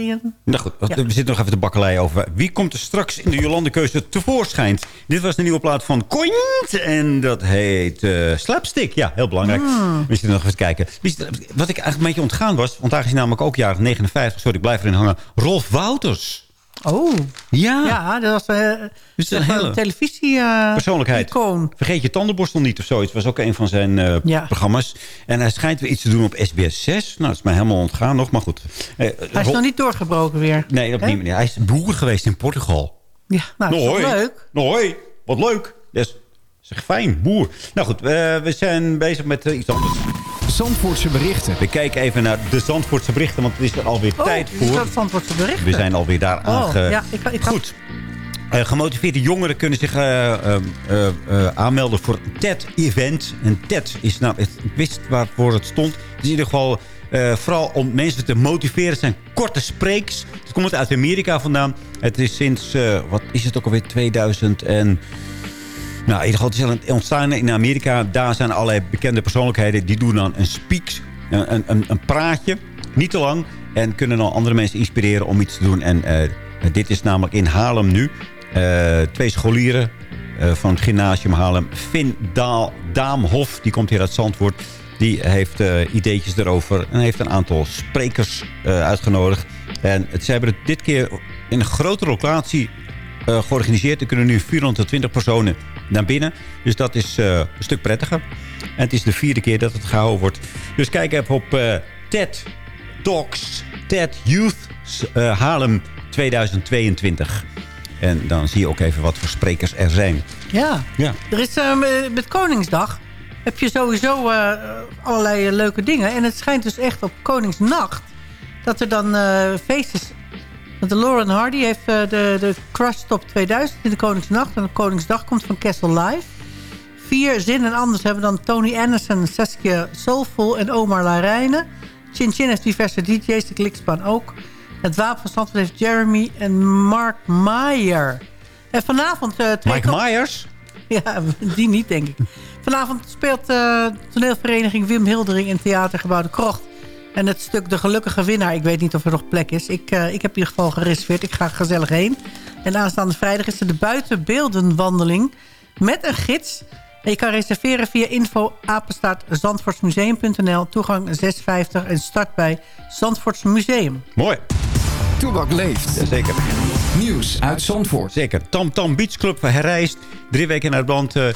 Speaker 7: 43?
Speaker 5: Nou goed, we zitten nog even de bakkelei over. Wie komt er straks in de Jolandekeuze tevoorschijn? Dit was de nieuwe plaat van Coint. En dat heet eh, Slapstick. Ja, heel belangrijk.
Speaker 7: Hmm.
Speaker 5: We zitten nog even te kijken. Wat ik eigenlijk een beetje ontgaan was... want daar is namelijk ook jaren 59. Sorry, ik blijf erin hangen. Rolf Wouters.
Speaker 7: Oh.
Speaker 5: Ja.
Speaker 7: Ja, dat was eh
Speaker 5: Dus een hele
Speaker 7: een televisie eh,
Speaker 5: persoonlijkheid.
Speaker 7: icoon.
Speaker 5: Vergeet je tandenborstel niet of zoiets. was ook een van zijn eh,
Speaker 7: Ja.
Speaker 5: programma's. En hij schijnt weer iets te doen op SBS 6. Nou, dat is mij helemaal ontgaan nog, maar goed.
Speaker 7: Hij is nog niet doorgebroken weer.
Speaker 5: Nee, op die manier. Hij is boer geweest in Portugal.
Speaker 7: Ja, nou, dat is leuk.
Speaker 5: Hoi, wat leuk. Dat is, zeg fijn, boer. Nou goed, we zijn bezig met iets anders.
Speaker 6: Zandvoortse berichten.
Speaker 5: We kijken even naar de Zandvoortse berichten, want het is er alweer
Speaker 7: Oh,
Speaker 5: tijd
Speaker 7: is
Speaker 5: voor.
Speaker 7: dat Zandvoortse berichten.
Speaker 5: We zijn alweer daar
Speaker 7: Oh,
Speaker 5: aange...
Speaker 7: ja, ik, ik had-
Speaker 5: Goed. Eh, gemotiveerde jongeren kunnen zich eh, eh, eh, eh, aanmelden voor een TED-event. En TED is nou, het, ik wist waarvoor het stond. Het is in ieder geval eh, vooral om mensen te motiveren. Het zijn korte spreeks. Het komt uit Amerika vandaan. Het is sinds, eh, wat is het ook alweer, 2000 en... Nou, in ieder geval, het ontstaan in Amerika. Daar zijn allerlei bekende persoonlijkheden. Die doen dan een speaks, een, een- een, praatje. Niet te lang. En kunnen dan andere mensen inspireren om iets te doen. En eh, dit is namelijk in Haarlem nu. Eh, twee scholieren eh, van het gymnasium Haarlem. Finn Daal, Daamhof, die komt hier uit Zandvoort. Die heeft ideetjes erover. En heeft een aantal sprekers uitgenodigd. En het, ze hebben het dit keer in een grotere locatie georganiseerd. Er kunnen nu 420 personen naar binnen. Dus dat is eh, een stuk prettiger. En het is de vierde keer dat het gehouden wordt. Dus kijk even op eh, TED Talks, TED Youth eh, Haarlem 2022. En dan zie je ook even wat voor sprekers er zijn.
Speaker 7: Ja.
Speaker 5: Ja.
Speaker 7: Er is met Koningsdag heb je sowieso allerlei leuke dingen. En het schijnt dus echt op Koningsnacht dat er dan feest is. Want de Lauren Hardy heeft eh, de, de Crush Top 2000 in de Koningsnacht. En op Koningsdag komt van Castle Live. Vier Zin en Anders hebben dan Tony Anderson, Saskia Soulful en Omar Larijnen. Chin Chin heeft diverse DJ's, de Klikspan ook. Het Wapen van heeft Jeremy en Mark Meyer. En vanavond... treedt
Speaker 5: Mike
Speaker 7: op-
Speaker 5: Myers?
Speaker 7: Ja, die niet, denk ik. Vanavond speelt eh toneelvereniging Wim Hildering in Theatergebouw de Krocht. En het stuk De Gelukkige Winnaar, ik weet niet of er nog plek is. Ik, eh, ik heb in ieder geval gereserveerd, ik ga gezellig heen. En aanstaande vrijdag is er de buitenbeeldenwandeling met een gids. En je kan reserveren via info zandvoortsmuseum.nl. Toegang 6,50 en start bij Zandvoorts Museum.
Speaker 5: Mooi.
Speaker 6: Toebak leeft.
Speaker 5: Zeker.
Speaker 6: Nieuws uit Zandvoort.
Speaker 5: Zeker. Tam Tam Beach Club herrijst. Drie weken naar het land. eh,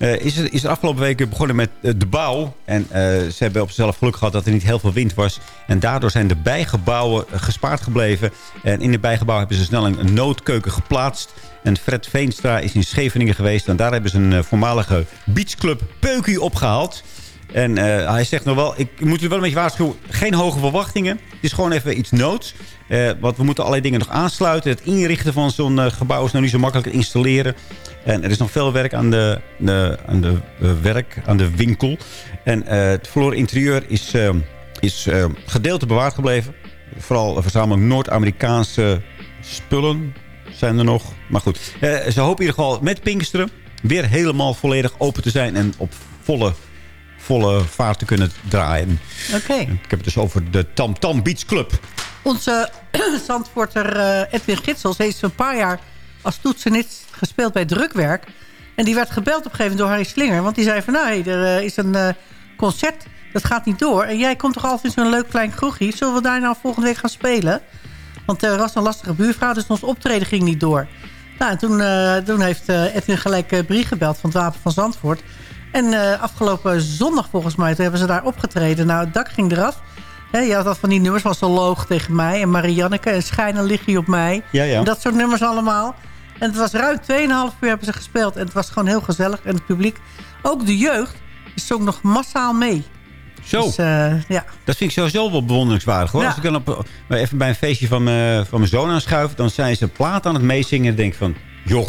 Speaker 5: eh, is, er, is afgelopen weken begonnen met eh, de bouw. En eh, ze hebben op zichzelf geluk gehad dat er niet heel veel wind was. En daardoor zijn de bijgebouwen gespaard gebleven. En in de bijgebouw hebben ze snel een, noodkeuken geplaatst. En Fred Veenstra is in Scheveningen geweest. En daar hebben ze een voormalige beachclub Peukie opgehaald. En hij zegt nog wel, ik moet u wel een beetje waarschuwen, geen hoge verwachtingen. Het is gewoon even iets noods. Eh, want we moeten allerlei dingen nog aansluiten. Het inrichten van zo'n gebouw is nog niet zo makkelijk te installeren. En er is nog veel werk aan de, de, aan de eh, werk, aan de winkel. En eh, het verloren interieur is, eh, is gedeelte bewaard gebleven. Vooral een verzameling Noord-Amerikaanse spullen zijn er nog. Maar goed, ze hopen in ieder geval met Pinksteren weer helemaal volledig open te zijn... en op volle, volle vaart te kunnen draaien.
Speaker 7: Oké.
Speaker 5: Ik heb het dus over de Tam Tam Beach Club.
Speaker 7: Onze zandvoorter Edwin Gitsels heeft een paar jaar als toetsenist gespeeld bij drukwerk. En die werd gebeld op een gegeven moment door Harry Slinger. Want die zei van, nou, hey, er eh, is een eh, concert, dat gaat niet door. En jij komt toch altijd in zo'n leuk klein kroegje. Zullen we daar nou volgende week gaan spelen? Want er was een lastige buurvrouw, dus ons optreden ging niet door. Nou, en toen, eh, toen heeft eh, Edwin gelijk Brie gebeld van het Wapen van Zandvoort. En eh, afgelopen zondag volgens mij, toen hebben ze daar opgetreden. Nou, het dak ging eraf. Hè, je had dat van die nummers, was zo loog tegen mij. En Marianneke en Schijnen lig je op mij.
Speaker 5: Ja, ja.
Speaker 7: En dat soort nummers allemaal. En het was ruim 2,5 uur hebben ze gespeeld. En het was gewoon heel gezellig. En het publiek, ook de jeugd, die zong nog massaal mee.
Speaker 5: Zo.
Speaker 7: Dus, eh, ja.
Speaker 5: Dat vind ik sowieso wel bewonderingswaardig hoor.
Speaker 7: Ja.
Speaker 5: Als ik dan op, maar even bij een feestje van, mijn- van mijn zoon aanschuif... dan zijn ze plaat aan het meezingen en denk van... joh,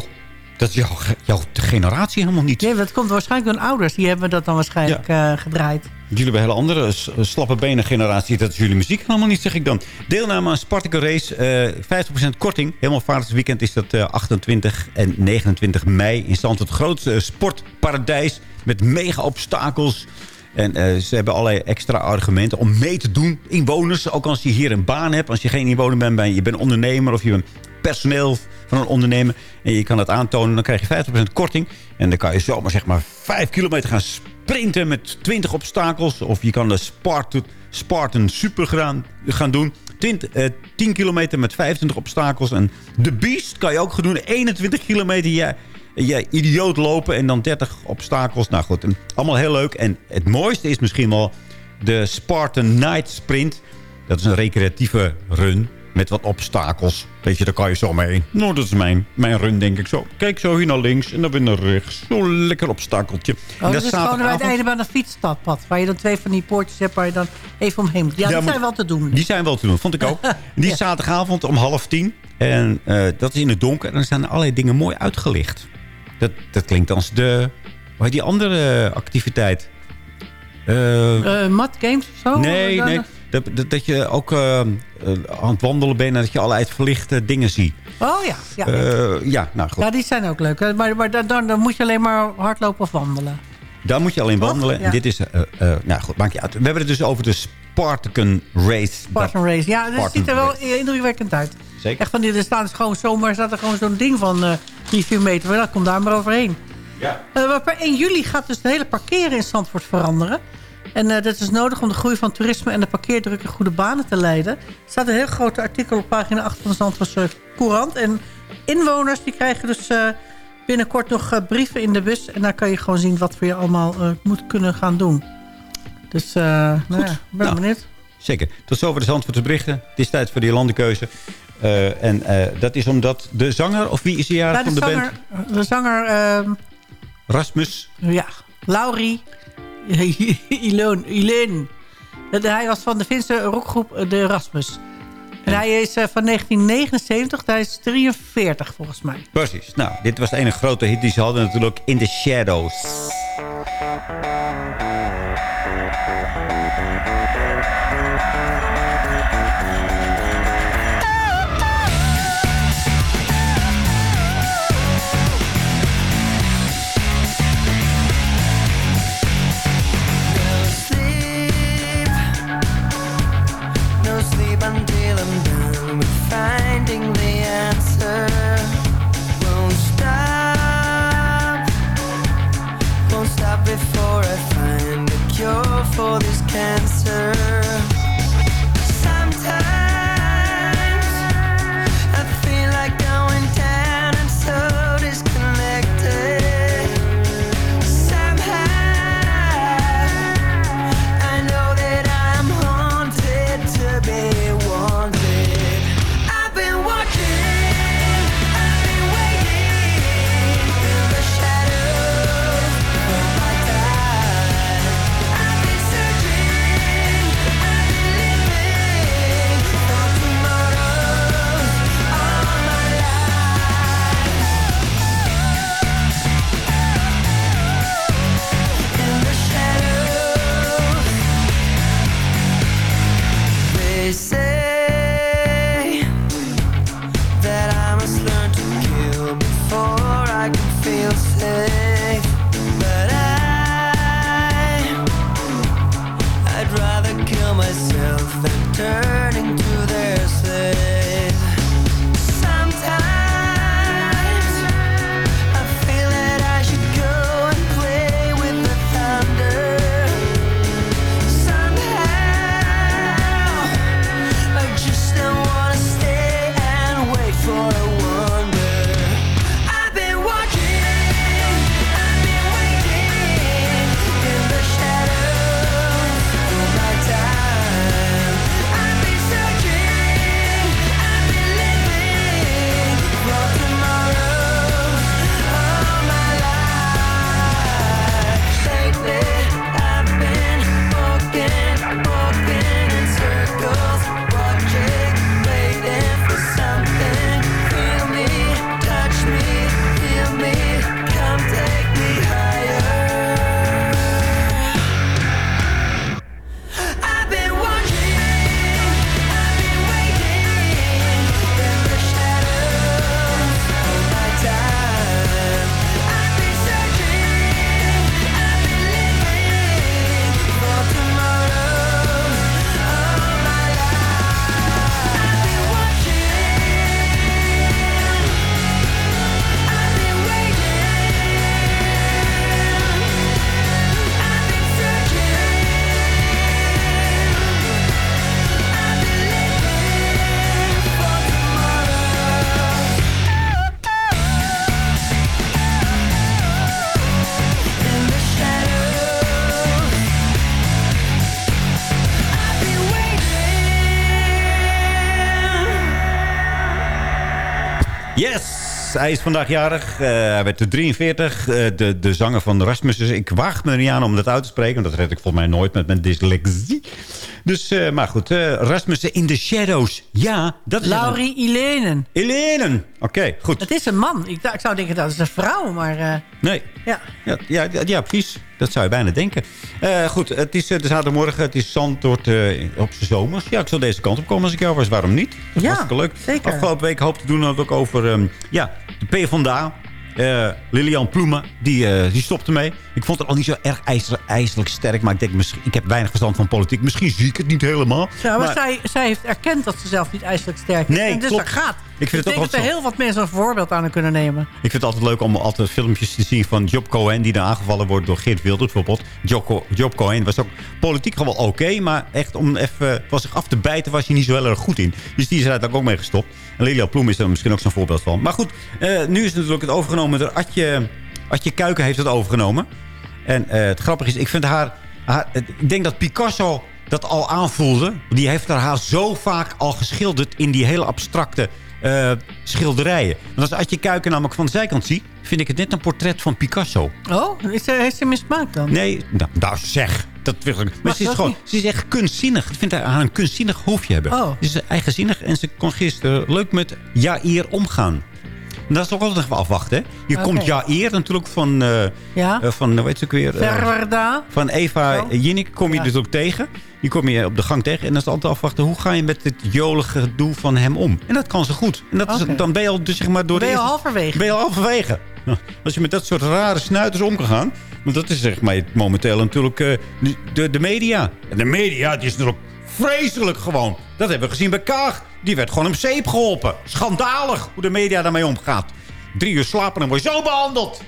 Speaker 5: dat is jouw, jouw generatie helemaal niet.
Speaker 7: Nee, dat komt waarschijnlijk door ouders. Die hebben dat dan waarschijnlijk eh, gedraaid.
Speaker 5: Jullie hebben hele andere s- slappe benen generatie. Dat is jullie muziek helemaal niet, zeg ik dan. Deelname aan Spartacus Race. eh 50% korting. Helemaal vaardigheidsweekend is dat eh, 28 en 29 mei. In stand het grootste eh, sportparadijs. Met mega obstakels. En eh, ze hebben allerlei extra argumenten om mee te doen. Inwoners, ook als je hier een baan hebt. Als je geen inwoner bent, ben je, je bent ondernemer of je bent personeel van een ondernemer. En je kan dat aantonen, dan krijg je 50% korting. En dan kan je zomaar zeg maar 5 kilometer gaan sprinten met 20 obstakels. Of je kan de Spartan, Spartan Super gaan, doen. 20, eh, 10 kilometer met 25 obstakels. En de Beast kan je ook gaan doen. 21 kilometer. Ja, idioot lopen en dan 30 obstakels. Nou goed, allemaal heel leuk. En het mooiste is misschien wel de Spartan Night Sprint. Dat is een recreatieve run met wat obstakels. Weet je, daar kan je zo mee. Nou, dat is mijn, mijn run, denk ik zo. Kijk zo hier naar links en dan weer naar rechts. Zo'n lekker obstakeltje.
Speaker 7: Oh,
Speaker 5: En
Speaker 7: dat is gewoon bij het einde van een fietsstadpad. Waar je dan twee van die poortjes hebt waar je dan even omheen moet. Ja,
Speaker 5: Ja,
Speaker 7: die zijn wel te doen.
Speaker 5: Die zijn wel te doen, vond ik ook. Die is zaterdagavond om half tien. En eh, dat is in het donker. En dan zijn allerlei dingen mooi uitgelicht. Dat, dat klinkt als de... Hoe heet die andere activiteit? Eh,
Speaker 7: Eh Mud Games of zo?
Speaker 5: nee, nee. Dat, dat, dat je ook eh, aan het wandelen bent... en dat je allerlei verlichte dingen ziet.
Speaker 7: Oh ja, ja.
Speaker 5: Eh, ja, nou goed.
Speaker 7: ja, die zijn ook leuk. Maar, maar dan, dan, moet je alleen maar hardlopen of wandelen.
Speaker 5: Daar moet je alleen wandelen.
Speaker 7: Ja.
Speaker 5: En dit is... nou goed, maakt je uit. We hebben het dus over de Spartan Race.
Speaker 7: Spartan Race. Ja, dat
Speaker 5: Spartan
Speaker 7: ziet er wel indrukwekkend uit.
Speaker 5: Zeker.
Speaker 7: Echt van die, er staan dus gewoon zomaar staat er gewoon zo'n ding van 3, 4 meter. Maar dat komt daar maar overheen.
Speaker 5: Ja.
Speaker 7: Maar per 1 juli gaat dus de hele parkeren in Zandvoort veranderen. En eh, dat is nodig om de groei van toerisme en de parkeerdruk in goede banen te leiden. Er staat een heel groot artikel op pagina 8 van de Zandvoortse Courant. En inwoners die krijgen dus eh, binnenkort nog eh, brieven in de bus. En daar kan je gewoon zien wat we je allemaal moet kunnen gaan doen. Dus eh nou ja, ben
Speaker 5: Nou,
Speaker 7: benieuwd.
Speaker 5: Zeker. Tot zover de Zandvoortse berichten. Het is tijd voor die landenkeuze. En dat is omdat de zanger, of wie is de jarig
Speaker 7: Ja,
Speaker 5: van
Speaker 7: de
Speaker 5: de
Speaker 7: zanger,
Speaker 5: band?
Speaker 7: de zanger ehm,
Speaker 5: Rasmus.
Speaker 7: ja, Laurie Ilon. Dat- Hij was van de Finse rockgroep de Rasmus. En hij is eh, van 1979, hij is 43 volgens mij.
Speaker 5: Precies. Nou, dit was de enige grote hit die ze hadden natuurlijk. In the Shadows.
Speaker 13: for this cancer.
Speaker 5: Hij is vandaag jarig. Eh, hij werd de 43. eh, de, de zanger van Rasmus. Ik waag me er niet aan om dat uit te spreken. Dat red ik volgens mij nooit met mijn dyslexie. Dus, eh, maar goed. Rasmussen in the Shadows. Ja, dat is...
Speaker 7: Laurie Ilenen.
Speaker 5: Ilenen. Oké, goed.
Speaker 7: Het is een man. Ik, ik zou denken dat is een vrouw, maar...
Speaker 5: Nee.
Speaker 7: ja.
Speaker 5: Ja, ja, ja, precies. Dat zou je bijna denken. Goed, het is de zaterdagmorgen. Het is Zandvoort eh op zijn zomers. Ja, ik zal deze kant op komen als ik jou was. Waarom niet? Dat
Speaker 7: Ja,
Speaker 5: leuk.
Speaker 7: zeker.
Speaker 5: Afgelopen week hoopte te doen dat ook over ehm, ja, PvdA. Eh Lilian Ploemen, die, eh, die stopte mee. Ik vond het al niet zo erg ijselijk sterk. Maar ik denk, misschien, ik heb weinig verstand van politiek. Misschien zie ik het niet helemaal.
Speaker 7: Ja, maar,
Speaker 5: Maar-
Speaker 7: zij, zij heeft erkend dat ze zelf niet ijselijk sterk is.
Speaker 5: Nee,
Speaker 7: en dus
Speaker 5: klopt.
Speaker 7: dat gaat.
Speaker 5: Ik vind het
Speaker 7: ik denk dat er heel wat mensen een voorbeeld aan kunnen nemen.
Speaker 5: Ik vind het altijd leuk om altijd filmpjes te zien van Job Cohen... die dan aangevallen wordt door Geert Wilders bijvoorbeeld. Job, Co- Job Cohen was ook politiek gewoon oké... maar echt om even was zich af te bijten was hij niet zo heel erg goed in. Dus die is er uiteindelijk ook mee gestopt. En Lilia Ploem is er misschien ook zo'n voorbeeld van. Maar goed, eh, nu is het natuurlijk het overgenomen door Adje, Adje Kuiken heeft het overgenomen. En eh, het grappige is, ik vind haar, haar... Ik denk dat Picasso dat al aanvoelde. Die heeft haar haar zo vaak al geschilderd in die hele abstracte eh, schilderijen. Want als Adje Kuiken namelijk van de zijkant zie... vind ik het net een portret van Picasso.
Speaker 7: Oh, is ze, heeft ze mismaakt dan?
Speaker 5: Nee, nou, daar zeg. Dat wil ik. Maar ze is, gewoon,
Speaker 7: niet?
Speaker 5: ze is echt kunstzinnig. Ik vind haar een kunstzinnig hoofdje hebben.
Speaker 7: Oh.
Speaker 5: Ze is eigenzinnig en ze kon gisteren leuk met Jair omgaan. En dat is ook altijd even afwachten. Hè? Hier
Speaker 7: Oké.
Speaker 5: komt Jair natuurlijk van... eh
Speaker 7: Ja.
Speaker 5: eh, van, heet ze ook weer? Eh,
Speaker 7: Verwerda.
Speaker 5: van Eva
Speaker 7: Zo.
Speaker 5: Jinnik kom je
Speaker 7: Ja.
Speaker 5: dus ook tegen. Die kom je op de gang tegen. En dan is het altijd afwachten. Hoe ga je met het jolige doel van hem om? En dat kan ze goed. En dat is, dan ben je al dus zeg maar door
Speaker 7: Ben je al
Speaker 5: eerste-
Speaker 7: halverwege?
Speaker 5: Ben je al halverwege. Nou, Als je met dat soort rare snuiters om kan gaan. Want dat is zeg maar momenteel natuurlijk eh, de, de media. En de media die is natuurlijk vreselijk gewoon. Dat hebben we gezien bij Kaag. Die werd gewoon om zeep geholpen. Schandalig hoe de media daarmee omgaat. Drie uur slapen en word je zo behandeld.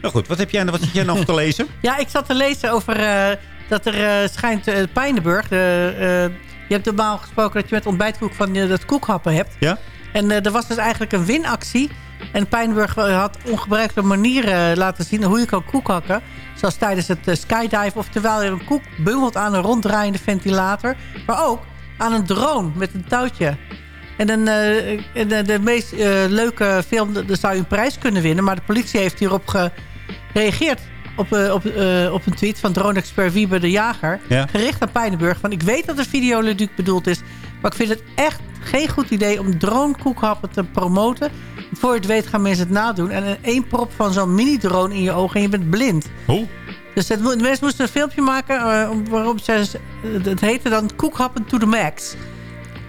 Speaker 5: Nou goed, wat heb jij, wat zit jij nog te lezen?
Speaker 7: Ja, ik zat te lezen over eh, dat er eh, schijnt eh Pijnenburg... De, je hebt normaal gesproken dat je met ontbijtkoek van dat koekhappen hebt.
Speaker 5: Ja?
Speaker 7: En er was dus eigenlijk een winactie. En Pijnenburg had ongebruikelijke manieren laten zien hoe je kan koek hakken. Zoals tijdens het skydive. Of terwijl je een koek bungelt aan een ronddraaiende ventilator. Maar ook aan een drone met een touwtje. En dan, eh, en de, de meest eh, leuke film, daar zou je een prijs kunnen winnen. Maar de politie heeft hierop gereageerd. Op, eh, op, eh, op een tweet van drone-expert Wiebe de Jager.
Speaker 5: Ja.
Speaker 7: Gericht aan Pijnenburg. Van ik weet dat de video ludiek bedoeld is. Maar ik vind het echt geen goed idee om drone-koekhappen te promoten. Voor je het weet gaan mensen het nadoen. En een één prop van zo'n mini-drone in je ogen en je bent blind.
Speaker 5: Hoe?
Speaker 7: Dus het, de mensen moesten een filmpje maken eh, om- waarop ze... Het heette dan koekhappen to the max.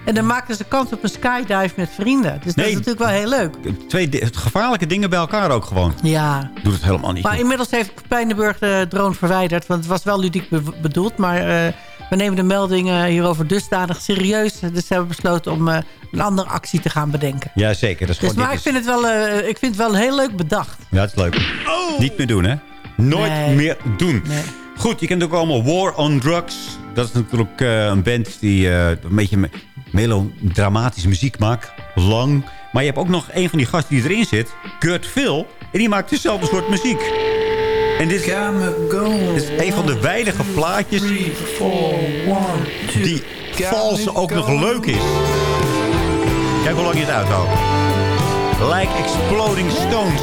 Speaker 7: En dan maakten ze kans op een skydive met vrienden. Dus dat is natuurlijk wel heel leuk.
Speaker 5: Twee gevaarlijke dingen bij elkaar ook gewoon.
Speaker 7: Ja.
Speaker 5: Doet het helemaal niet.
Speaker 7: Maar inmiddels heeft Pijnenburg de drone verwijderd. Want het was wel ludiek be- bedoeld. Maar eh, we nemen de meldingen hierover dusdanig serieus. Dus ze hebben besloten om eh, een andere actie te gaan bedenken.
Speaker 5: Ja, zeker. Dat is
Speaker 7: Dus, maar ik vind, het wel, eh, ik vind het wel heel leuk bedacht.
Speaker 5: Ja, het is leuk. Niet meer doen, hè? Nooit
Speaker 7: Nee.
Speaker 5: meer doen.
Speaker 7: Nee.
Speaker 5: Goed, je kent ook allemaal War on Drugs. Dat is natuurlijk eh, een band die eh, een beetje me- melodramatische muziek maakt. Lang. Maar je hebt ook nog een van die gasten die erin zit. Kurt Phil. En die maakt dezelfde soort muziek. En dit is, dit is een van de weinige plaatjes die vals ook nog leuk is. Kijk hoe lang je het uithoudt. Like Exploding Stones.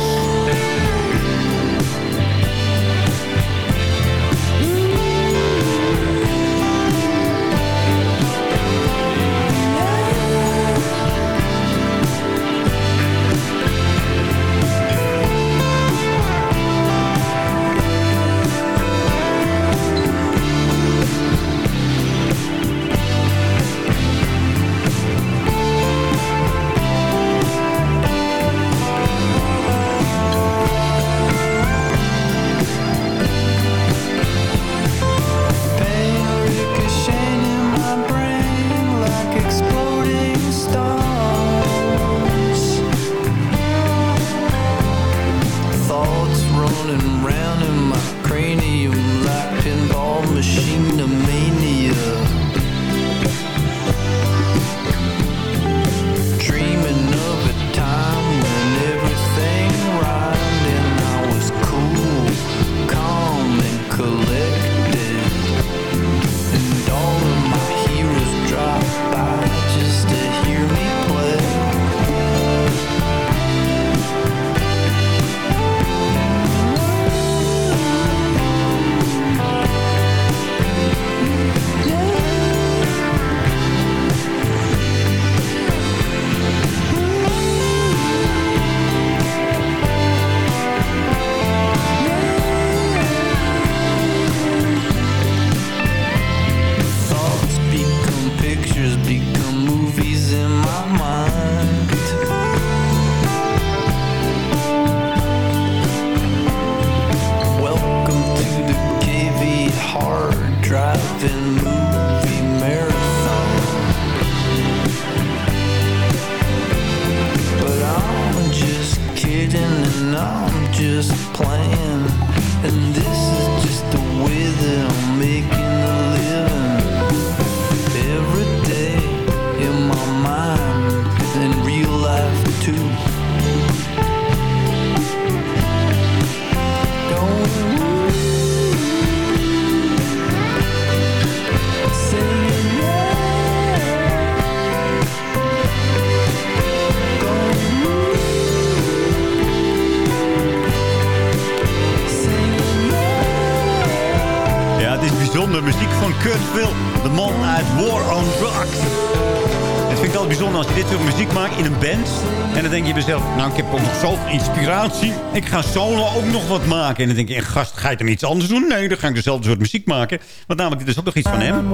Speaker 5: Ik ga solo ook nog wat maken. En dan denk je, eh, gast, ga je dan iets anders doen? Nee, dan ga ik dezelfde soort muziek maken. Want namelijk, dit is ook nog iets van hem.
Speaker 17: The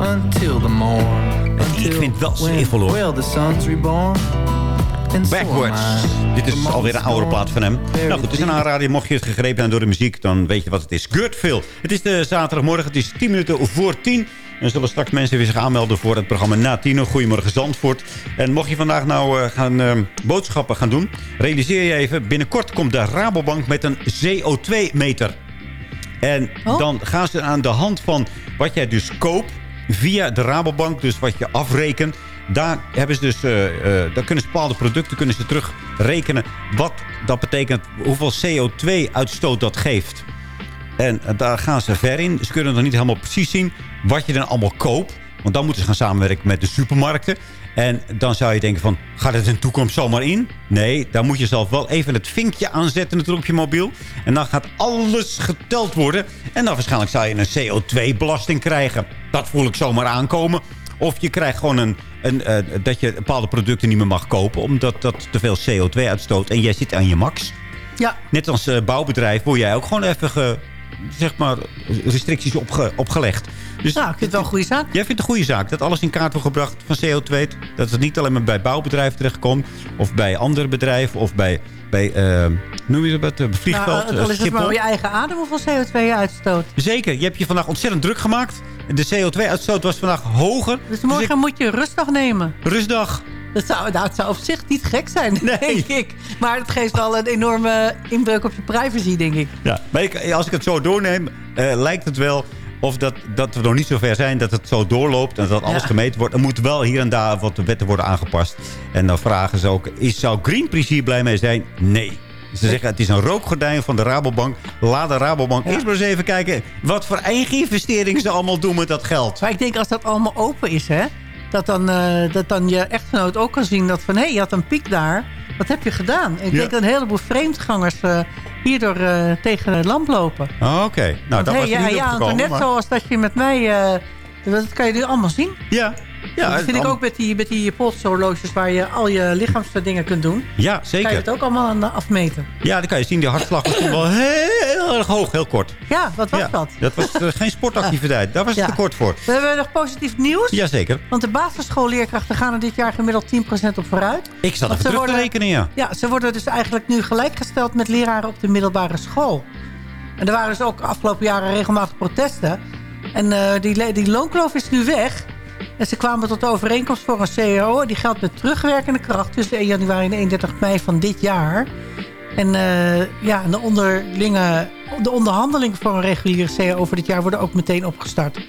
Speaker 17: until.
Speaker 5: Ik vind wel zinvol hoor. Backwards. Dit is alweer een oude plaat van hem. Nou goed, het is een aanrader. Mocht je het gegrepen zijn door de muziek, dan weet je wat het is. Phil. Het is de zaterdagmorgen. Het is 10 minuten voor 10. En zullen straks mensen weer zich aanmelden voor het programma na 10. Goedemorgen Zandvoort. En mocht je vandaag nou eh, gaan eh, boodschappen gaan doen... realiseer je even, binnenkort komt de Rabobank met een CO2-meter. En dan gaan ze aan de hand van wat jij dus koopt... via de Rabobank, dus wat je afrekent... Daar, hebben ze dus, eh, daar kunnen ze bepaalde producten kunnen ze terugrekenen. Wat dat betekent, hoeveel CO2-uitstoot dat geeft. En daar gaan ze ver in. Ze kunnen nog niet helemaal precies zien wat je dan allemaal koopt. Want dan moeten ze gaan samenwerken met de supermarkten. En dan zou je denken van, gaat het in de toekomst zomaar in? Nee, daar moet je zelf wel even het vinkje aanzetten natuurlijk op je mobiel. En dan gaat alles geteld worden. En dan waarschijnlijk zou je een CO2-belasting krijgen. Dat voel ik zomaar aankomen. Of je krijgt gewoon een, een, eh, dat je bepaalde producten niet meer mag kopen... omdat dat te veel CO2 uitstoot. En jij zit aan je max.
Speaker 7: Ja.
Speaker 5: Net als eh, bouwbedrijf word jij ook gewoon even ge- zeg maar, restricties opge- opgelegd. Dus
Speaker 7: Nou, ik vind het wel een goede zaak.
Speaker 5: Jij vindt het een goede zaak. Dat alles in kaart wordt gebracht van CO2. Dat het niet alleen maar bij bouwbedrijven terechtkomt. Of bij andere bedrijven. Of bij, bij eh, noem je dat, vliegveld,
Speaker 7: Nou,
Speaker 5: eh,
Speaker 7: al is het maar je eigen adem hoeveel CO2 je uitstoot.
Speaker 5: Zeker. Je hebt je vandaag ontzettend druk gemaakt. De CO2-uitstoot was vandaag hoger.
Speaker 7: Dus morgen moet je rustdag nemen.
Speaker 5: Rustdag.
Speaker 7: Dat zou, nou, het zou op zich niet gek zijn, denk ik. Maar het geeft wel een enorme inbreuk op je privacy, denk ik.
Speaker 5: Ja, maar ik, als ik het zo doorneem, eh, lijkt het wel of dat, dat we nog niet zo ver zijn dat het zo doorloopt en dat alles
Speaker 7: Ja.
Speaker 5: gemeten wordt. Er moet wel hier en daar wat wetten worden aangepast. En dan vragen ze ook, is, zou Greenpeace hier blij mee zijn? Nee. Ze zeggen, het is een rookgordijn van de Rabobank. Laat de Rabobank eerst maar eens even kijken... wat voor eigen investeringen ze allemaal doen met dat geld.
Speaker 7: Maar ik denk als dat allemaal open is, hè... dat dan, eh, dat dan je echtgenoot ook kan zien dat van... hé, je had een piek daar. Wat heb je gedaan? Ik
Speaker 5: Ja.
Speaker 7: denk dat een heleboel vreemdgangers eh, hierdoor eh, tegen het lamp lopen.
Speaker 5: Oh, Oké, nou
Speaker 7: Want,
Speaker 5: dat
Speaker 7: hey,
Speaker 5: was
Speaker 7: ja, ja, net
Speaker 5: maar-
Speaker 7: zoals dat je met mij... dat kan je nu allemaal zien.
Speaker 5: Ja. Ja,
Speaker 7: dat vind ik ook met die, met die polshorloges waar je al je lichaamsdingen kunt doen.
Speaker 5: Ja,
Speaker 7: Kan je
Speaker 5: zeker.
Speaker 7: het ook allemaal aan afmeten.
Speaker 5: Ja, dan kan je zien, die hartslag was toen wel heel erg hoog, heel kort.
Speaker 7: Ja, wat was
Speaker 5: Ja,
Speaker 7: dat?
Speaker 5: Dat was eh, geen sportactiviteit. Daar was het
Speaker 7: Ja.
Speaker 5: te kort voor.
Speaker 7: We hebben nog positief nieuws.
Speaker 5: Jazeker.
Speaker 7: Want de basisschoolleerkrachten gaan er dit jaar gemiddeld 10% op vooruit.
Speaker 5: Ik zat even terug te
Speaker 7: worden-
Speaker 5: rekenen, ja.
Speaker 7: Ja, ze worden dus eigenlijk nu gelijkgesteld met leraren op de middelbare school. En er waren dus ook afgelopen jaren regelmatig protesten. En eh, die, die loonkloof is nu weg. En ze kwamen tot de overeenkomst voor een CAO. Die geldt met terugwerkende kracht tussen 1 januari en 31 mei van dit jaar. En eh, ja, de, onderlinge, de onderhandelingen voor een reguliere CAO voor dit jaar worden ook meteen opgestart.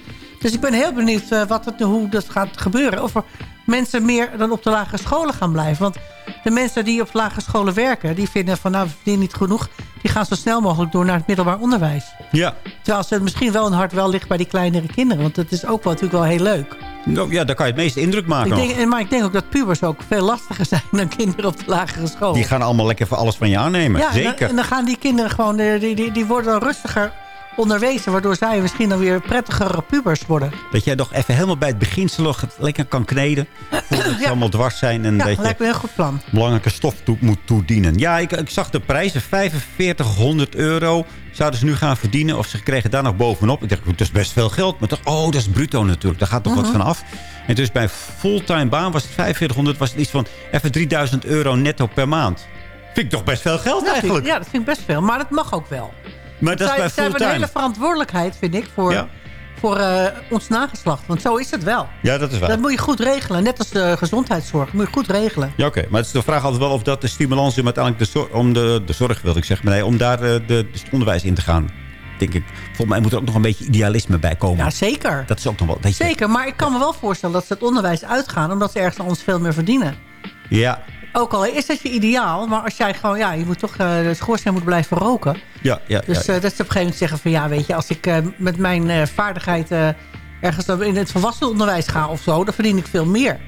Speaker 7: Dus ik ben heel benieuwd eh, wat het, hoe dat gaat gebeuren. Of er mensen meer dan op de lagere scholen gaan blijven. Want de mensen die op de lagere scholen werken... die vinden van nou, we verdienen niet genoeg. Die gaan zo snel mogelijk door naar het middelbaar onderwijs.
Speaker 5: Ja.
Speaker 7: Terwijl ze misschien wel een hart wel ligt bij die kleinere kinderen. Want dat is ook wel, natuurlijk wel heel leuk.
Speaker 5: Nou, ja, daar kan je het meeste indruk maken
Speaker 7: Ik denk, en- maar ik denk ook dat pubers ook veel lastiger zijn... dan kinderen op de lagere school.
Speaker 5: Die gaan allemaal lekker voor alles van je aannemen.
Speaker 7: ja, en dan-
Speaker 5: Zeker.
Speaker 7: En dan gaan die kinderen gewoon... eh, Die, die, die worden dan rustiger onderwezen... waardoor zij misschien dan weer prettigere pubers worden.
Speaker 5: Dat jij nog even helemaal bij het beginsel lekker kan kneden. Voordat ze allemaal dwars zijn. En
Speaker 7: Ja,
Speaker 5: dat
Speaker 7: lijkt
Speaker 5: je
Speaker 7: me een heel goed plan.
Speaker 5: belangrijke stof toe, moet toedienen. Ja, ik, ik zag de prijzen. 4500 euro zouden ze nu gaan verdienen. Of ze kregen daar nog bovenop. Ik dacht, dat is best veel geld. Maar toch, oh, dat is bruto natuurlijk. Daar gaat toch
Speaker 7: Mhm.
Speaker 5: wat van af. En dus bij fulltime baan was het 4500. Was het iets van even 3000 euro netto per maand. Vind ik toch best veel geld
Speaker 7: dat
Speaker 5: eigenlijk.
Speaker 7: ja, dat vind ik best veel. Maar dat mag ook wel.
Speaker 5: Maar dat is
Speaker 7: zij,
Speaker 5: bij
Speaker 7: zij hebben een hele verantwoordelijkheid, vind ik, voor,
Speaker 5: Ja.
Speaker 7: voor eh, ons nageslacht. Want zo is het wel.
Speaker 5: Ja, dat is waar.
Speaker 7: Dat moet je goed regelen. Net als de gezondheidszorg. moet je goed regelen.
Speaker 5: Ja, oké. Maar het is de vraag altijd wel of dat de stimulans is om uiteindelijk de, om de, de zorg, wil ik zeggen. Maar nee, om daar eh, de, het onderwijs in te gaan. Denk ik, volgens mij moet er ook nog een beetje idealisme bij komen.
Speaker 7: Ja, zeker.
Speaker 5: Dat is ook nog wel... Weet je,
Speaker 7: Zeker, maar ik kan me wel voorstellen dat ze het onderwijs uitgaan... omdat ze ergens anders veel meer verdienen.
Speaker 5: Ja,
Speaker 7: Ook al is dat je ideaal, maar als jij gewoon... ja, je moet toch eh, de schoorsteen moet blijven roken.
Speaker 5: ja, ja.
Speaker 7: Dus
Speaker 5: ja.
Speaker 7: eh, dat ze op een gegeven moment zeggen van... ja, weet je, als ik eh, met mijn vaardigheid... ergens in het volwassen onderwijs ga of zo... dan verdien ik veel meer.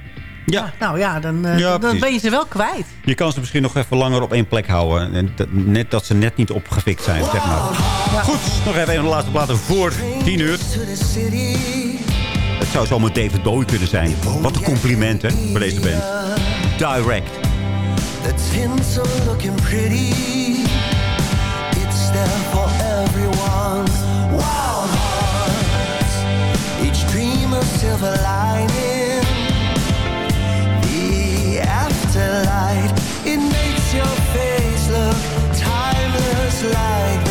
Speaker 5: Ja.
Speaker 7: Nou ja, dan,
Speaker 5: Ja,
Speaker 7: dan ben je ze wel kwijt.
Speaker 5: Je kan ze misschien nog even langer op één plek houden. En net dat ze net niet opgefikt zijn, zeg maar. Goed, nog even een de laatste platen voor 10 uur. Het zou zomaar David Bowie kunnen zijn. Wat een compliment, hè, voor deze band. Direct.
Speaker 13: The tints are looking pretty. It's there for everyone. Wild hearts, each dream a silver lining. The afterlight, it makes your face look timeless like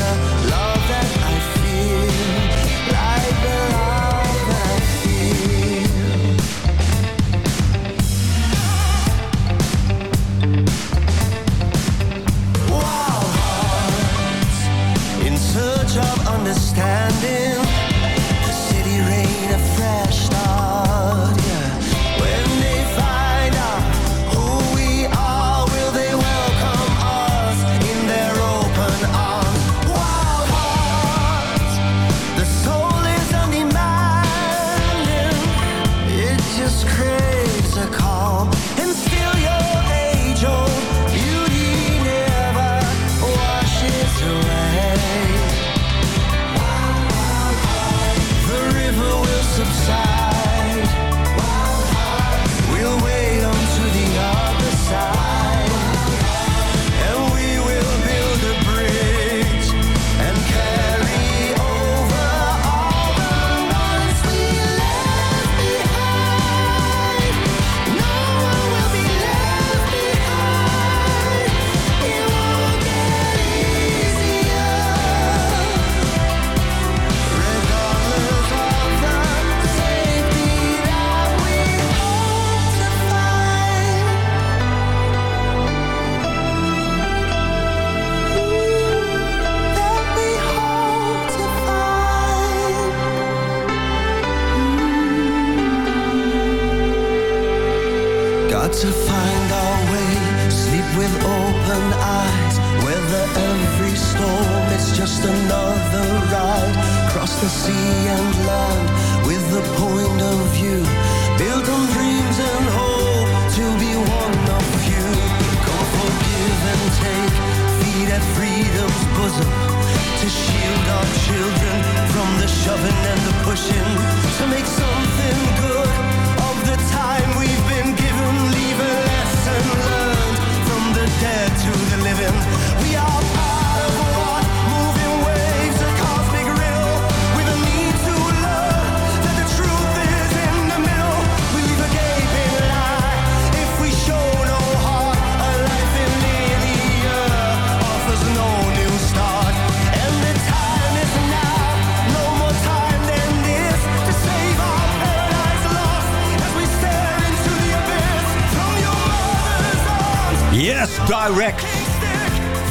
Speaker 13: of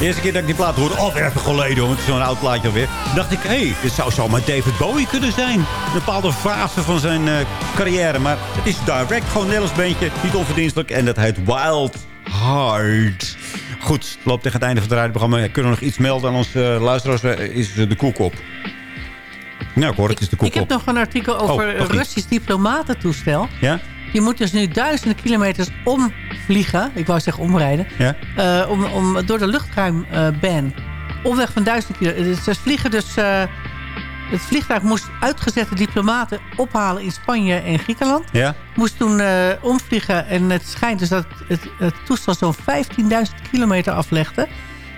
Speaker 5: De eerste keer dat ik die plaat hoorde, of even geleden, hoor, het is zo'n oud plaatje alweer. dacht ik, hé, hey, dit zou zomaar David Bowie kunnen zijn. Een bepaalde fase van zijn eh, carrière. Maar het is Direct, gewoon een Nederlands beentje, niet onverdienstelijk. En dat heet Wild Heart. Goed, loopt tegen het einde van het radioprogramma. Kunnen we nog iets melden aan onze eh, luisteraars? Eh, Is de koek op? Nou, ik hoor het is de koek
Speaker 7: Ik heb
Speaker 5: op.
Speaker 7: nog een artikel over
Speaker 5: Oh.
Speaker 7: Russisch diplomatentoestel.
Speaker 5: Ja?
Speaker 7: Je moet dus nu duizenden kilometers omvliegen. Ik wou zeggen omrijden.
Speaker 5: Ja?
Speaker 7: eh, om, om, door de luchtruimban. Omweg van duizenden kilometer. Ze vliegen dus... eh, het vliegtuig moest uitgezette diplomaten ophalen in Spanje en Griekenland.
Speaker 5: Ja?
Speaker 7: Moest toen eh, omvliegen. En het schijnt dus dat het, het toestel zo'n 15.000 kilometer aflegde.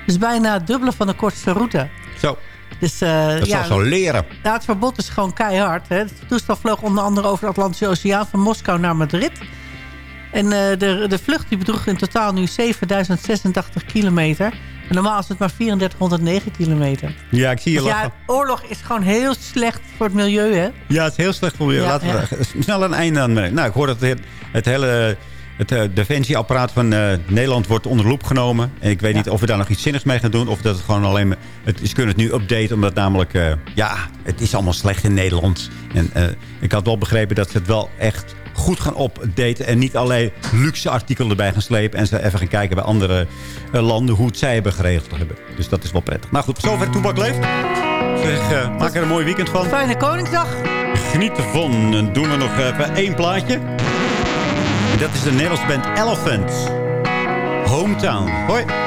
Speaker 7: Dus bijna het dubbele van de kortste route.
Speaker 5: Zo.
Speaker 7: Dus, eh,
Speaker 5: Dat
Speaker 7: ja,
Speaker 5: zal zo leren.
Speaker 7: ja, het verbod is gewoon keihard. Hè. Het toestel vloog onder andere over de Atlantische Oceaan... van Moskou naar Madrid. En eh, de, de vlucht die bedroeg in totaal nu 7086 kilometer. En normaal is het maar 3409 kilometer.
Speaker 5: Ja, ik zie je
Speaker 7: Dus
Speaker 5: lachen.
Speaker 7: ja, oorlog is gewoon heel slecht voor het milieu, hè?
Speaker 5: Ja, het is heel slecht voor je.
Speaker 7: Ja,
Speaker 5: Laten we snel een einde aan brengen. Nou, ik hoor dat het, het hele het eh, defensieapparaat van eh, Nederland wordt onder loep genomen. En ik weet niet of we daar nog iets zinnigs mee gaan doen. Of dat het gewoon alleen maar... Het, ze kunnen het nu updaten, omdat namelijk... eh, ja, het is allemaal slecht in Nederland. En ik had wel begrepen dat ze het wel echt goed gaan updaten. En niet alleen luxe artikelen erbij gaan slepen. En ze even gaan kijken bij andere landen hoe het zij hebben geregeld hebben. Dus dat is wel prettig. Nou goed, zover Toebak leeft. Zeg, maak er een mooi weekend van.
Speaker 7: Fijne Koningsdag.
Speaker 5: Geniet ervan. Dan doen we nog even één plaatje.
Speaker 18: Dat is de Nederlandse band Elephant. Hometown. Hoi.